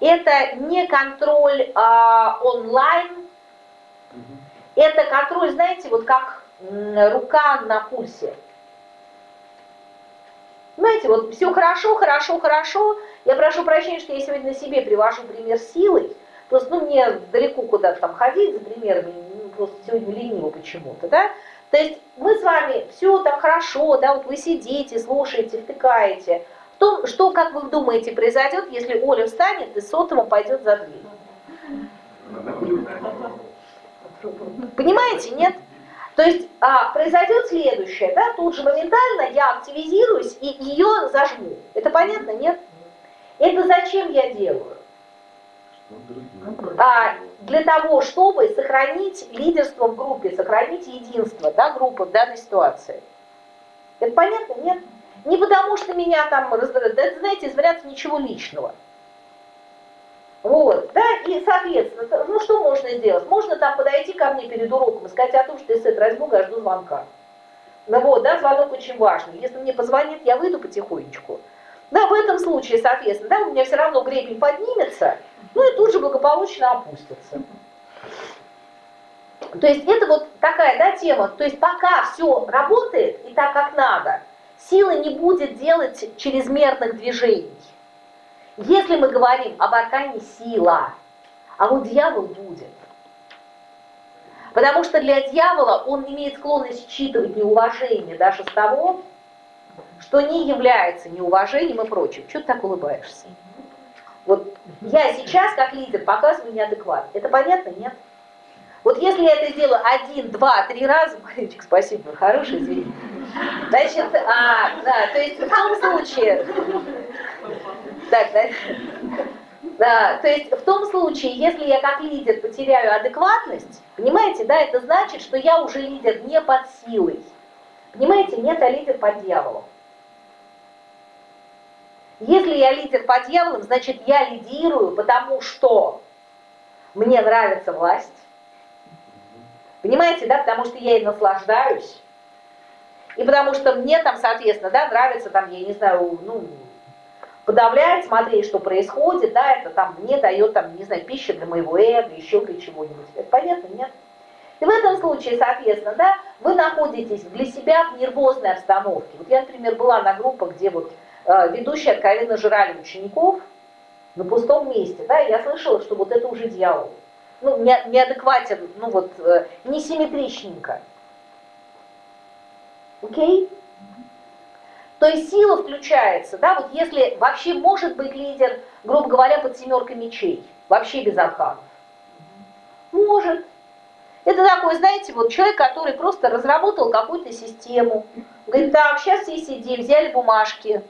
Это не контроль а, онлайн, это контроль, знаете, вот как рука на пульсе. Знаете, вот все хорошо, хорошо, хорошо. Я прошу прощения, что я сегодня на себе привожу пример силой. Просто, ну, мне далеко куда-то там ходить за примерами, ну, просто сегодня лениво почему-то, да. То есть мы с вами, все так хорошо, да, вот вы сидите, слушаете, втыкаете. То, что, как вы думаете, произойдет, если Оля встанет и сотому пойдет за дверь? Понимаете, нет? То есть а, произойдет следующее, да, тут же моментально я активизируюсь и ее зажму. Это понятно, нет? Это зачем я делаю? А, для того, чтобы сохранить лидерство в группе, сохранить единство да, группы в данной ситуации. Это понятно, нет? Не потому, что меня там раздражает, это, знаете, из вариантов ничего личного. Вот, да, и, соответственно, ну что можно сделать? Можно там подойти ко мне перед уроком и сказать о том, что если это ради Бога, я жду звонка. Ну вот, да, звонок очень важный. Если мне позвонит, я выйду потихонечку. Да, в этом случае, соответственно, да, у меня все равно гребень поднимется, ну и тут же благополучно опустится. То есть это вот такая, да, тема. То есть пока все работает и так, как надо, сила не будет делать чрезмерных движений. Если мы говорим об аркане сила, а вот дьявол будет. Потому что для дьявола он имеет склонность считывать неуважение даже с того, что не является неуважением и прочим. Чего ты так улыбаешься? Вот я сейчас, как лидер, показываю неадекват. Это понятно? Нет? Вот если я это сделаю один, два, три раза, мальчик, спасибо, хороший, извини. Значит, а, да, то есть в том случае, так, да, да, то есть в том случае, если я как лидер потеряю адекватность, понимаете, да, это значит, что я уже лидер не под силой. Понимаете, нет, а лидер под дьяволом. Если я лидер под дьяволом, значит я лидирую, потому что мне нравится власть. Понимаете, да, потому что я ей наслаждаюсь. И потому что мне там, соответственно, да, нравится там, я не знаю, ну, подавлять, смотреть, что происходит, да, это там мне дает, там, не знаю, пища для моего эго, еще для чего-нибудь. Это понятно, нет? И в этом случае, соответственно, да, вы находитесь для себя в нервозной обстановке. Вот я, например, была на группах, где вот э, ведущие откровенно жрали учеников на пустом месте, да, я слышала, что вот это уже дьявол. Ну, не, неадекватен, ну вот, э, несимметричненько. Окей? То есть сила включается, да, вот если вообще может быть лидер, грубо говоря, под семеркой мечей, вообще без арканов. Может. Это такой, знаете, вот человек, который просто разработал какую-то систему. Говорит, так, сейчас все сидим, взяли бумажки,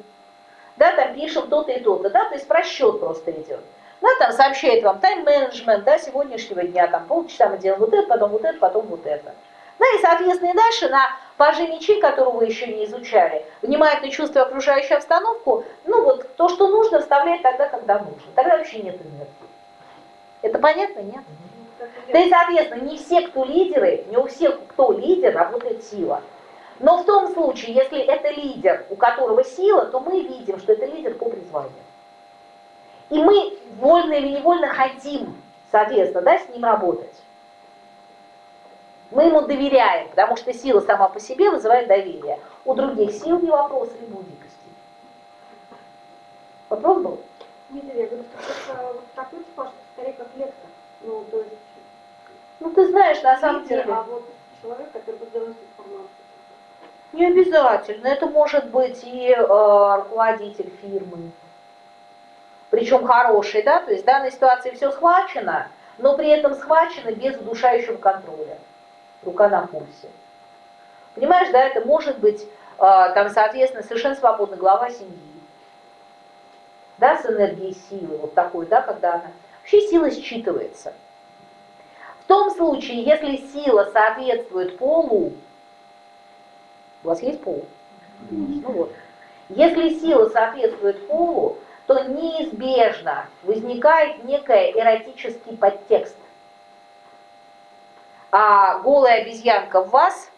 да, там пишем то-то и то-то, да, то есть просчет просто идет. Да, там сообщает вам тайм-менеджмент, да, сегодняшнего дня, там полчаса мы делаем вот это, потом вот это, потом вот это. Да, и, соответственно, и дальше на паже мечей, которую вы еще не изучали, внимательно чувствуя окружающую обстановку, ну вот то, что нужно, вставлять тогда, когда нужно. Тогда вообще нет энергии. Это понятно, нет? Да и, соответственно, не все, кто лидеры, не у всех, кто лидер, работает сила. Но в том случае, если это лидер, у которого сила, то мы видим, что это лидер по призванию. И мы вольно или невольно хотим, соответственно, да, с ним работать. Мы ему доверяем, потому что сила сама по себе вызывает доверие. У других сил не вопрос, либо у дикости. Вопрос был? Нет, я говорю, что это такой типаж, скорее как лектор. Ну, то есть... Ну, ты знаешь, на самом деле... А вот человек, который будет доносить информацию. Не обязательно. Это может быть и э, руководитель фирмы. причем хороший, да, то есть в данной ситуации все схвачено, но при этом схвачено без удушающего контроля. Рука на пульсе. Понимаешь, да, это может быть, э, там, соответственно, совершенно свободный глава семьи. Да, с энергией силы, вот такой, да, когда она... Вообще сила считывается. В том случае, если сила соответствует полу, у вас есть пол? Ну вот. Если сила соответствует полу, то неизбежно возникает некий эротический подтекст. А голая обезьянка в вас,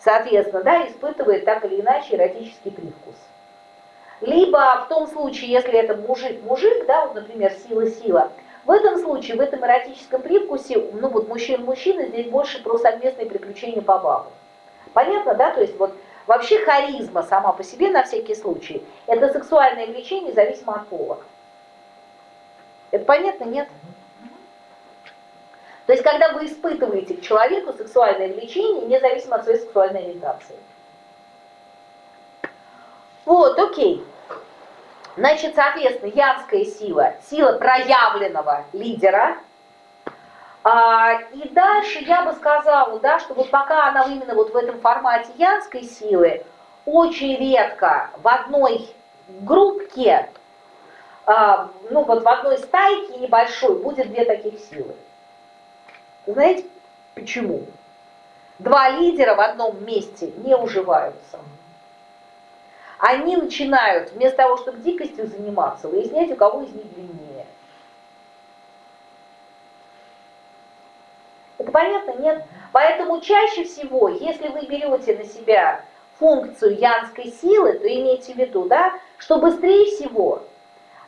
соответственно, да, испытывает так или иначе эротический привкус. Либо в том случае, если это мужик-мужик, да, вот, например, сила-сила, в этом случае, в этом эротическом привкусе, ну вот мужчина-мужчина, здесь больше про совместные приключения по бабу. Понятно, да? То есть вот вообще харизма сама по себе на всякий случай, это сексуальное влечение зависимо от пола. Это понятно, нет? То есть когда вы испытываете к человеку сексуальное влечение, независимо от своей сексуальной ориентации. Вот, окей. Значит, соответственно, янская сила, сила проявленного лидера. А, и дальше я бы сказала, да, что вот пока она именно вот в этом формате янской силы, очень редко в одной группке, а, ну вот в одной стайке небольшой будет две таких силы. Знаете почему? Два лидера в одном месте не уживаются они начинают, вместо того, чтобы дикостью заниматься, выяснять, у кого из них длиннее. Это понятно? Нет? Поэтому чаще всего, если вы берете на себя функцию янской силы, то имейте в виду, да, что быстрее всего,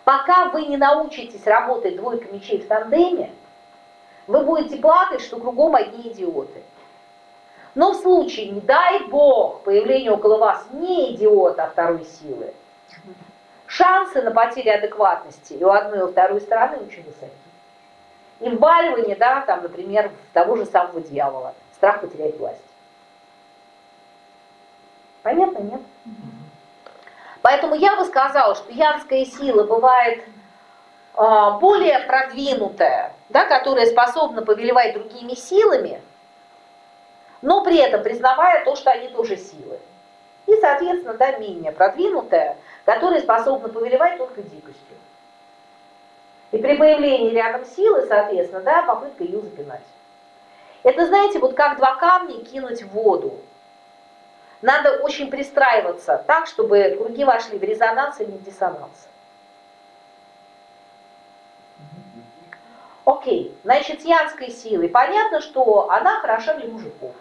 пока вы не научитесь работать двойка мечей в тандеме, вы будете плакать, что кругом одни идиоты. Но в случае, не дай бог, появления около вас не идиота, а второй силы, шансы на потерю адекватности и у одной, и у второй стороны очень высоки. И вваливание, да, там, например, того же самого дьявола, страх потерять власть. Понятно, нет? Поэтому я бы сказала, что янская сила бывает э, более продвинутая, да, которая способна повелевать другими силами, но при этом признавая то, что они тоже силы. И, соответственно, да, менее продвинутая, которая способна повелевать только дикостью. И при появлении рядом силы, соответственно, да, попытка ее запинать. Это, знаете, вот как два камня кинуть в воду. Надо очень пристраиваться так, чтобы круги вошли в резонанс, а не в диссонанс. Окей, значит, с янской силой понятно, что она хороша для мужиков.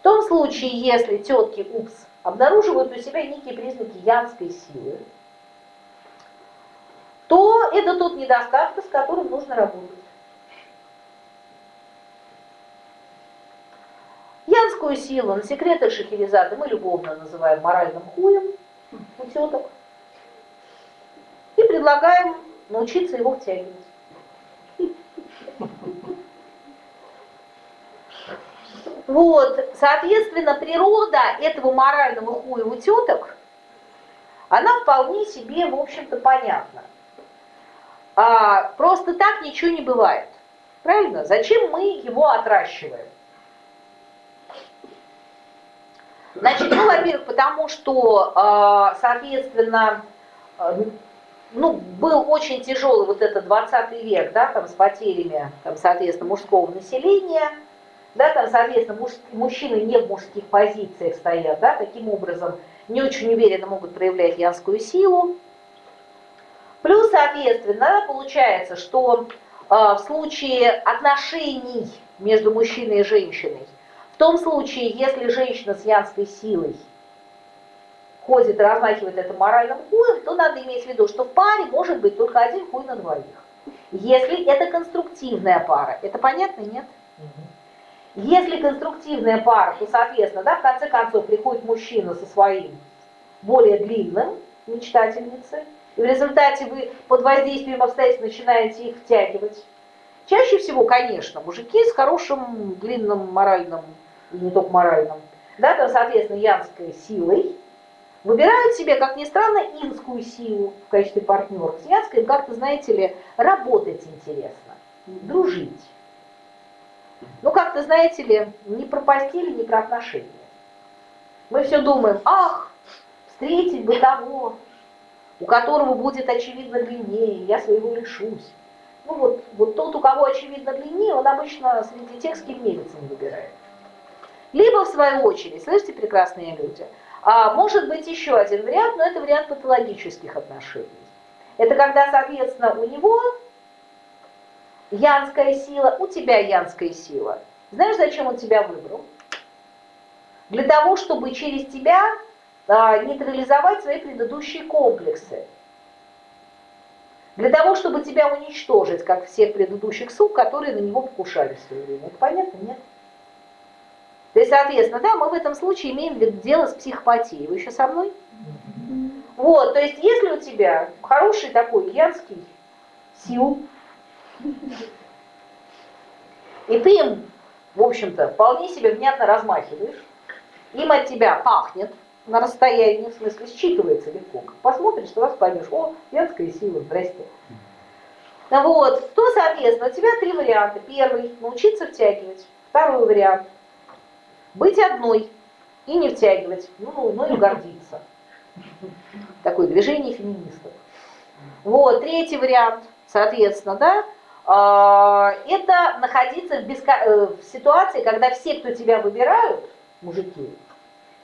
В том случае, если тетки УПС обнаруживают у себя некие признаки янской силы, то это тот недостаток, с которым нужно работать. Янскую силу на секретах Шахерезады мы любовно называем моральным хуем у теток и предлагаем научиться его втягивать. Вот, соответственно, природа этого морального хуя у теток, она вполне себе, в общем-то, понятна. А, просто так ничего не бывает. Правильно? Зачем мы его отращиваем? Значит, ну, во-первых, потому что, а, соответственно, а, ну, был очень тяжелый вот этот 20 век, да, там, с потерями, там, соответственно, мужского населения – да, там, соответственно, муж, мужчины не в мужских позициях стоят, да, таким образом не очень уверенно могут проявлять янскую силу. Плюс, соответственно, получается, что э, в случае отношений между мужчиной и женщиной, в том случае, если женщина с янской силой ходит и размахивает это моральным хуем, то надо иметь в виду, что в паре может быть только один хуй на двоих. Если это конструктивная пара. Это понятно, нет? Угу. Если конструктивная пара, то, соответственно, да, в конце концов приходит мужчина со своим более длинным, мечтательницы, и в результате вы под воздействием обстоятельств начинаете их втягивать. Чаще всего, конечно, мужики с хорошим длинным моральным, и не только моральным, да, там, соответственно, янской силой, выбирают себе, как ни странно, инскую силу в качестве партнера. С янской как-то, знаете ли, работать интересно, дружить. Ну, как-то, знаете ли, не про постель, не про отношения. Мы все думаем, ах, встретить бы того, у которого будет очевидно длиннее, я своего лишусь. Ну вот, вот тот, у кого очевидно длиннее, он обычно среди тех, с кем мириться не выбирает. Либо, в свою очередь, слышите, прекрасные люди, а, может быть еще один вариант, но это вариант патологических отношений. Это когда, соответственно, у него янская сила, у тебя янская сила. Знаешь, зачем он тебя выбрал? Для того, чтобы через тебя нейтрализовать свои предыдущие комплексы. Для того, чтобы тебя уничтожить, как всех предыдущих сук, которые на него покушались в свое время. Это понятно? Нет? То есть, соответственно, да, мы в этом случае имеем дело с психопатией. Вы еще со мной? Вот, то есть, если у тебя хороший такой янский сил, и ты им, в общем-то, вполне себе внятно размахиваешь, им от тебя пахнет на расстоянии, в смысле, считывается легко. Посмотришь, сразу поймешь, о, янская сила, здрасте. Вот, то, соответственно, у тебя три варианта. Первый – научиться втягивать. Второй вариант – быть одной и не втягивать, ну, ну и гордиться. Такое движение феминистов. Вот, третий вариант, соответственно, да, а, это находиться в, беско... Э, в ситуации, когда все, кто тебя выбирают, мужики,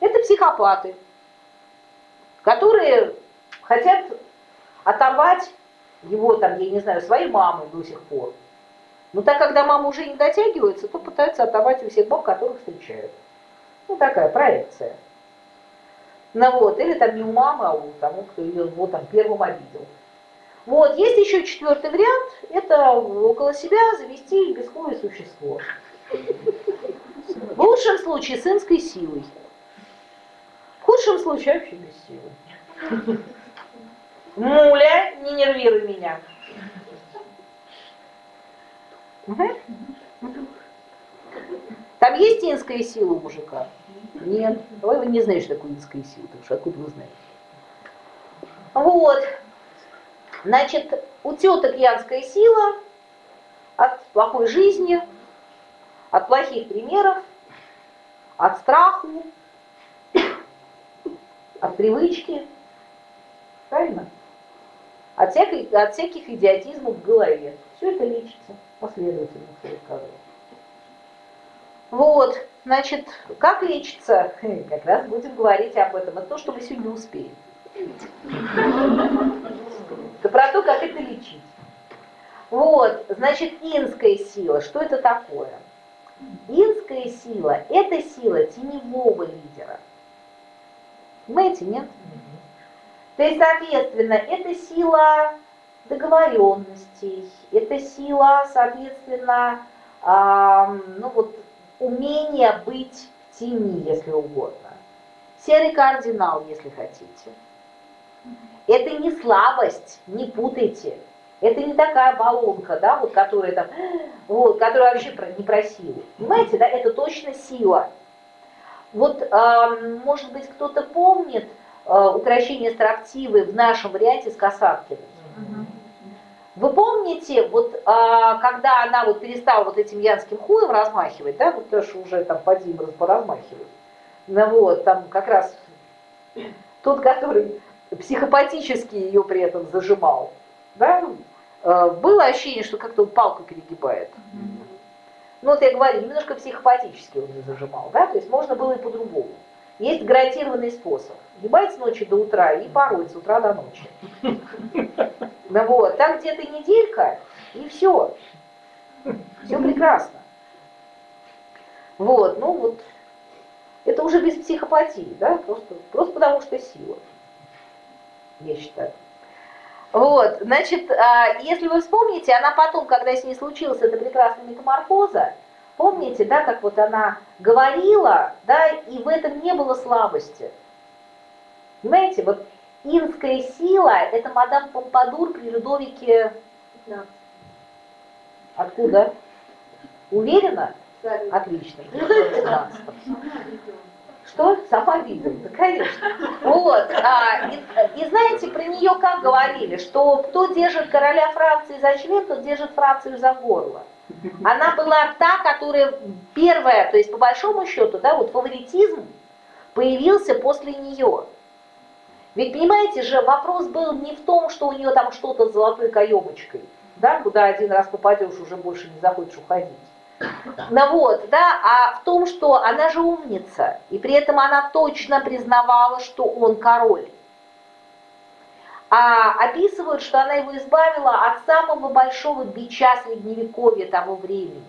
это психопаты, которые хотят оторвать его, там, я не знаю, своей мамы до сих пор. Но так, когда мама уже не дотягивается, то пытается оторвать у всех баб, которых встречают. Ну, такая проекция. Ну вот, или там не у мамы, а у того, кто ее вот там первым обидел. Вот, есть еще четвертый вариант, это около себя завести бесхое существо. В лучшем случае с инской силой. Худшем случае силы. Муля, не нервируй меня. Там есть инская сила у мужика? Нет. Вы не знаете, что такое инская сила, потому что откуда вы знаете? Вот. Значит, у теток янская сила от плохой жизни, от плохих примеров, от страху, от привычки. Правильно? От, всяких, от всяких идиотизмов в голове. Все это лечится последовательно, кто сказал. Вот, значит, как лечится? Как раз будем говорить об этом. Это то, что вы сегодня успеете. Это про то, как это лечить. Вот, значит, инская сила. Что это такое? Инская сила – это сила теневого лидера. Понимаете, нет? То есть, соответственно, это сила договоренностей, это сила, соответственно, э, ну вот умение быть в тени, если угодно. Серый кардинал, если хотите. Это не слабость, не путайте. Это не такая баллонка, да, вот, которая там, вот, которая вообще не про силу. Понимаете, да, это точно сила. Вот, э, может быть, кто-то помнит э, украшение строптивы в нашем варианте с Касаткиным. Вы помните, вот а, когда она вот перестала вот этим янским хуем размахивать, да, вот то, что уже там Вадим поразмахивает, ну вот, там как раз тот, который психопатически ее при этом зажимал, да, а, было ощущение, что как-то он палку перегибает. Ну вот я говорю, немножко психопатически он ее зажимал, да, то есть можно было и по-другому. Есть гарантированный способ. Ебать с ночи до утра и пороть с утра до ночи. Ну вот, там где-то неделька, и все. Все прекрасно. Вот, ну вот, это уже без психопатии, да, просто, просто потому что сила, я считаю. Вот, значит, а, если вы вспомните, она потом, когда с ней случилась эта прекрасная метаморфоза, помните, да, как вот она говорила, да, и в этом не было слабости. Понимаете, вот инская сила – это мадам Помпадур при Людовике 15. Откуда? Уверена? Отлично. Что? Сама видела, да, конечно. Вот. А, и, и знаете, про нее как говорили, что кто держит короля Франции за член, тот держит Францию за горло. Она была та, которая первая, то есть по большому счету, да, вот фаворитизм появился после нее. Ведь понимаете же, вопрос был не в том, что у нее там что-то с золотой каемочкой, да, куда один раз попадешь, уже больше не захочешь уходить. Ну вот, да, а в том, что она же умница, и при этом она точно признавала, что он король. А описывают, что она его избавила от самого большого бича средневековья того времени.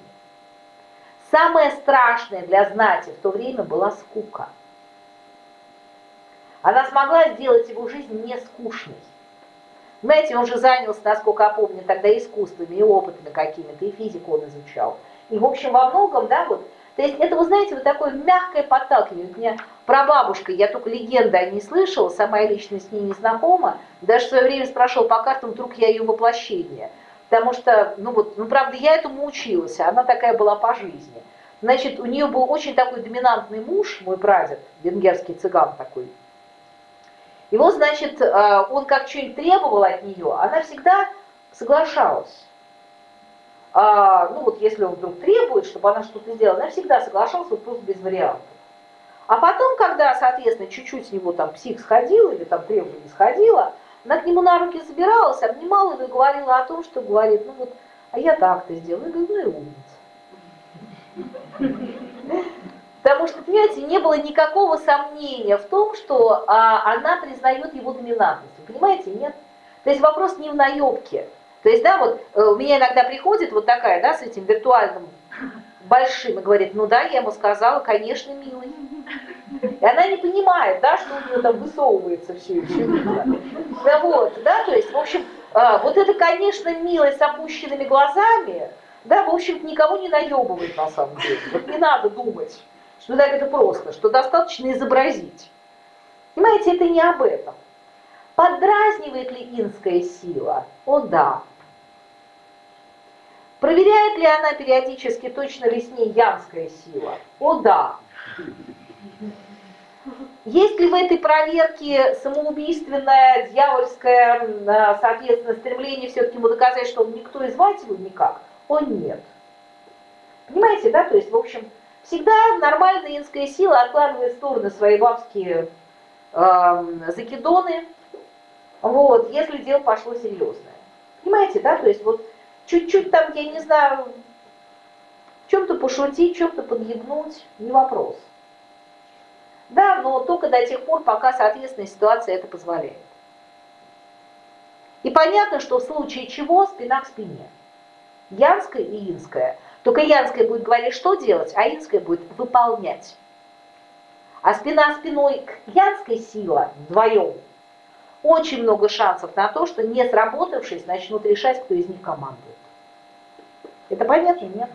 Самое страшное для знати в то время была скука. Она смогла сделать его жизнь не скучной. Знаете, он же занялся, насколько я помню, тогда искусствами и опытами какими-то, и физику он изучал. И, в общем, во многом, да, вот, то есть это, вы знаете, вот такое мягкое подталкивание. У меня прабабушка, я только легенды о ней слышала, сама я лично с ней не знакома, даже в свое время спрашивала по картам, вдруг я ее воплощение. Потому что, ну вот, ну правда, я этому училась, а она такая была по жизни. Значит, у нее был очень такой доминантный муж, мой прадед, венгерский цыган такой. Его, значит, э, он как что-нибудь требовал от нее, она всегда соглашалась а, ну вот если он вдруг требует, чтобы она что-то сделала, она всегда соглашалась вот просто без вариантов. А потом, когда, соответственно, чуть-чуть с него там псих сходил или там требование сходило, она к нему на руки забиралась, обнимала его и говорила о том, что говорит, ну вот, а я так-то сделала. Я говорю, ну и умница. Потому что, понимаете, не было никакого сомнения в том, что а, она признает его доминантность. Понимаете, нет? То есть вопрос не в наебке. То есть, да, вот э, у меня иногда приходит вот такая, да, с этим виртуальным большим и говорит, ну да, я ему сказала, конечно, милый. И она не понимает, да, что у нее там высовывается все еще. Да вот, да, то есть, в общем, а, вот это, конечно, милый с опущенными глазами, да, в общем никого не наебывает на самом деле. Вот не надо думать, что так это просто, что достаточно изобразить. Понимаете, это не об этом. Подразнивает ли инская сила? О да. Проверяет ли она периодически, точно ли с ней янская сила? О да. Есть ли в этой проверке самоубийственное, дьявольское, соответственно, стремление все-таки ему доказать, что он никто и звать его никак? О нет. Понимаете, да? То есть, в общем, всегда нормальная инская сила откладывает в сторону свои бабские э, закидоны, вот, если дело пошло серьезное. Понимаете, да? То есть вот чуть-чуть там, я не знаю, чем-то пошутить, чем-то подъебнуть, не вопрос. Да, но только до тех пор, пока, соответственно, ситуация это позволяет. И понятно, что в случае чего спина к спине. Янская и инская. Только янская будет говорить, что делать, а инская будет выполнять. А спина спиной к янской сила вдвоем очень много шансов на то, что не сработавшись, начнут решать, кто из них командует. Это понятно? Нет?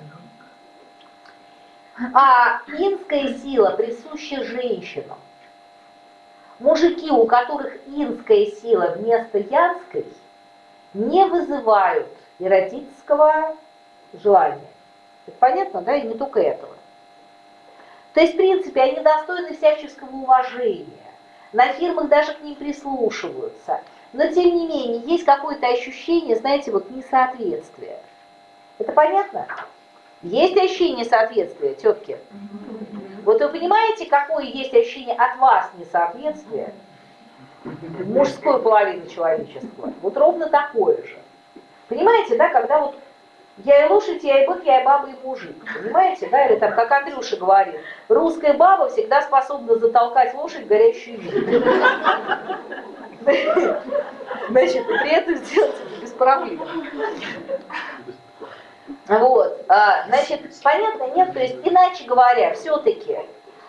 А инская сила присуща женщинам. Мужики, у которых инская сила вместо янской, не вызывают эротического желания. Это понятно, да? И не только этого. То есть, в принципе, они достойны всяческого уважения на фирмах даже к ним прислушиваются. Но тем не менее, есть какое-то ощущение, знаете, вот несоответствия. Это понятно? Есть ощущение соответствия, тетки? Вот вы понимаете, какое есть ощущение от вас несоответствия? Мужской половины человечества. Вот ровно такое же. Понимаете, да, когда вот я и лошадь, я и бык, я и баба, и мужик. Понимаете, да? Или там, как Андрюша говорит, русская баба всегда способна затолкать лошадь в горящую воду. Значит, при этом сделать это без проблем. Вот, а, значит, понятно, нет, то есть, иначе говоря, все-таки,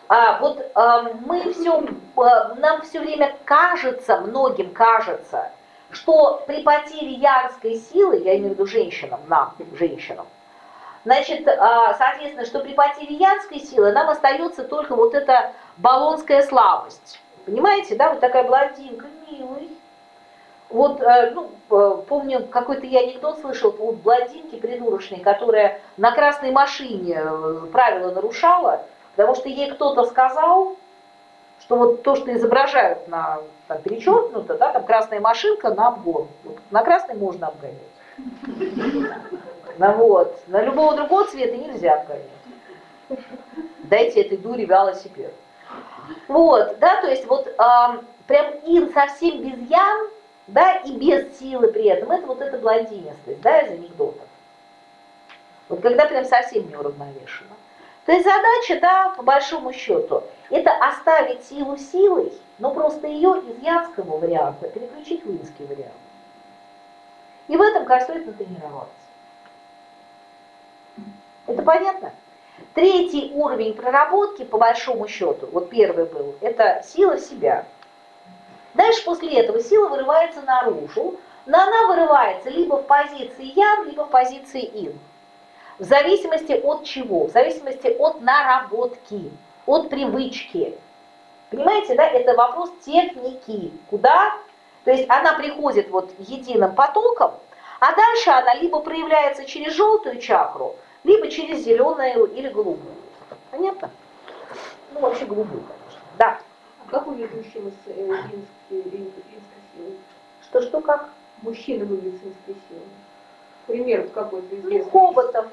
а, вот а, мы все, а, нам все время кажется, многим кажется, что при потере ярской силы, я имею в виду женщинам, нам, женщинам, значит, а, соответственно, что при потере янской силы нам остается только вот эта баллонская слабость. Понимаете, да, вот такая блондинка, милый. Вот, э, ну, э, помню, какой-то я анекдот слышал, вот блондинки придурочной, которая на красной машине э, правила нарушала, потому что ей кто-то сказал, что вот то, что изображают на там, перечеркнуто, да, там красная машинка на обгон. Вот на красный можно обгонять. На вот. На любого другого цвета нельзя обгонять. Дайте этой дуре велосипед. Вот, да, то есть вот э, прям ин совсем без ян, да, и без силы при этом, это вот эта блондинистость, да, из анекдотов. Вот когда прям совсем не уравновешено. То есть задача, да, по большому счету, это оставить силу силой, но просто ее из янского варианта переключить в инский вариант. И в этом, стоит натренироваться. Это понятно? Третий уровень проработки, по большому счету, вот первый был, это сила себя. Дальше после этого сила вырывается наружу, но она вырывается либо в позиции ян, либо в позиции ин. В зависимости от чего? В зависимости от наработки, от привычки. Понимаете, да, это вопрос техники. Куда? То есть она приходит вот единым потоком, а дальше она либо проявляется через желтую чакру, либо через зеленую или голубую. Понятно? Ну, вообще голубую, конечно. Да. А как выглядит мужчина с э, инской, силой? Что, что, как? Мужчина выглядит с инской силой. Пример какой-то Ну, известный. Хоботов.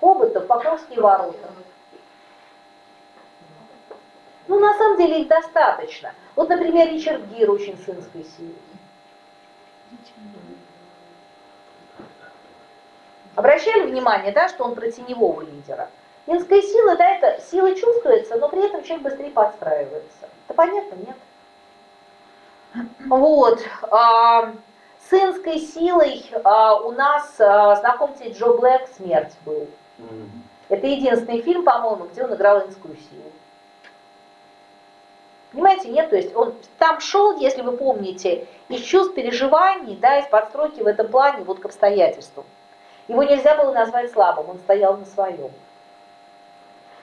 Хоботов, Покровские ворота. Ну, на самом деле их достаточно. Вот, например, Ричард Гир очень с инской силой. Обращали внимание, да, что он про теневого лидера? Инская сила, да, это сила чувствуется, но при этом человек быстрее подстраивается. Это понятно, нет? Вот. А, с инской силой а, у нас, а, знакомьте, Джо Блэк «Смерть» был. Это единственный фильм, по-моему, где он играл инскую силу. Понимаете, нет? То есть он там шел, если вы помните, из чувств, переживаний, да, из подстройки в этом плане вот к обстоятельствам. Его нельзя было назвать слабым, он стоял на своем.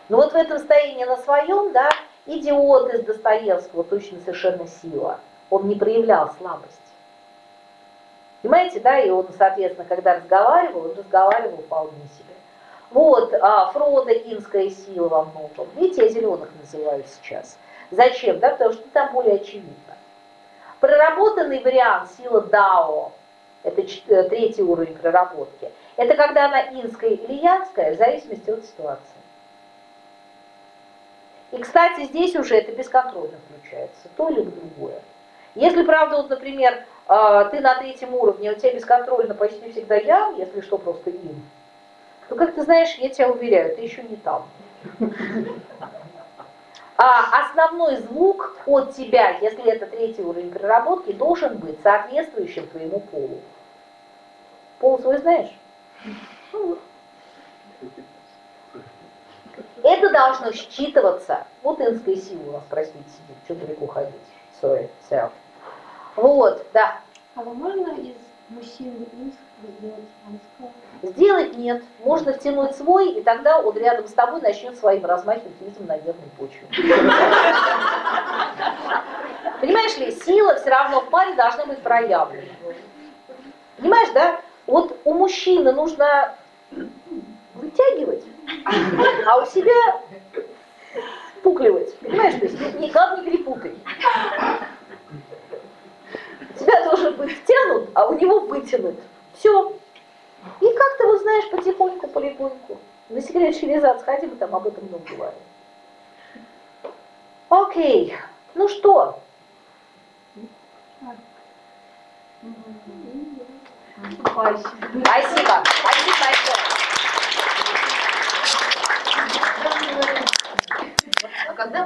Но вот в этом стоянии на своем, да, идиот из Достоевского, точно совершенно сила. Он не проявлял слабость. Понимаете, да, и он, соответственно, когда разговаривал, он разговаривал вполне себе. Вот, а, Фродо, инская сила во многом. Видите, я зеленых называю сейчас. Зачем? Да, потому что там более очевидно. Проработанный вариант сила Дао, это э, третий уровень проработки, это когда она инская или янская, в зависимости от ситуации. И, кстати, здесь уже это бесконтрольно включается, то или другое. Если, правда, вот, например, а, ты на третьем уровне, у тебя бесконтрольно почти всегда я, если что, просто им, то, как ты знаешь, я тебя уверяю, ты еще не там. А основной звук от тебя, если это третий уровень проработки, должен быть соответствующим твоему полу. Пол свой знаешь? Это должно считываться. Вот инская сила у нас, простите, сидит, что далеко ходить. Sorry, self. Вот, да. А можно из мужчины инского сделать нет. Можно втянуть свой, и тогда он рядом с тобой начнет своим размахивать видимо, на нервной почве. Понимаешь ли, сила все равно в паре должна быть проявлена. Понимаешь, да? Вот у мужчины нужно вытягивать, а у себя пукливать. Понимаешь, то есть никак не перепутай. У тебя должен быть втянут, а у него вытянут. Все. И как-то, вот знаешь, потихоньку, полегоньку. На секрет Шерезад сходи, мы там об этом много говорим. Окей. Ну что? Спасибо. Спасибо. Спасибо большое. А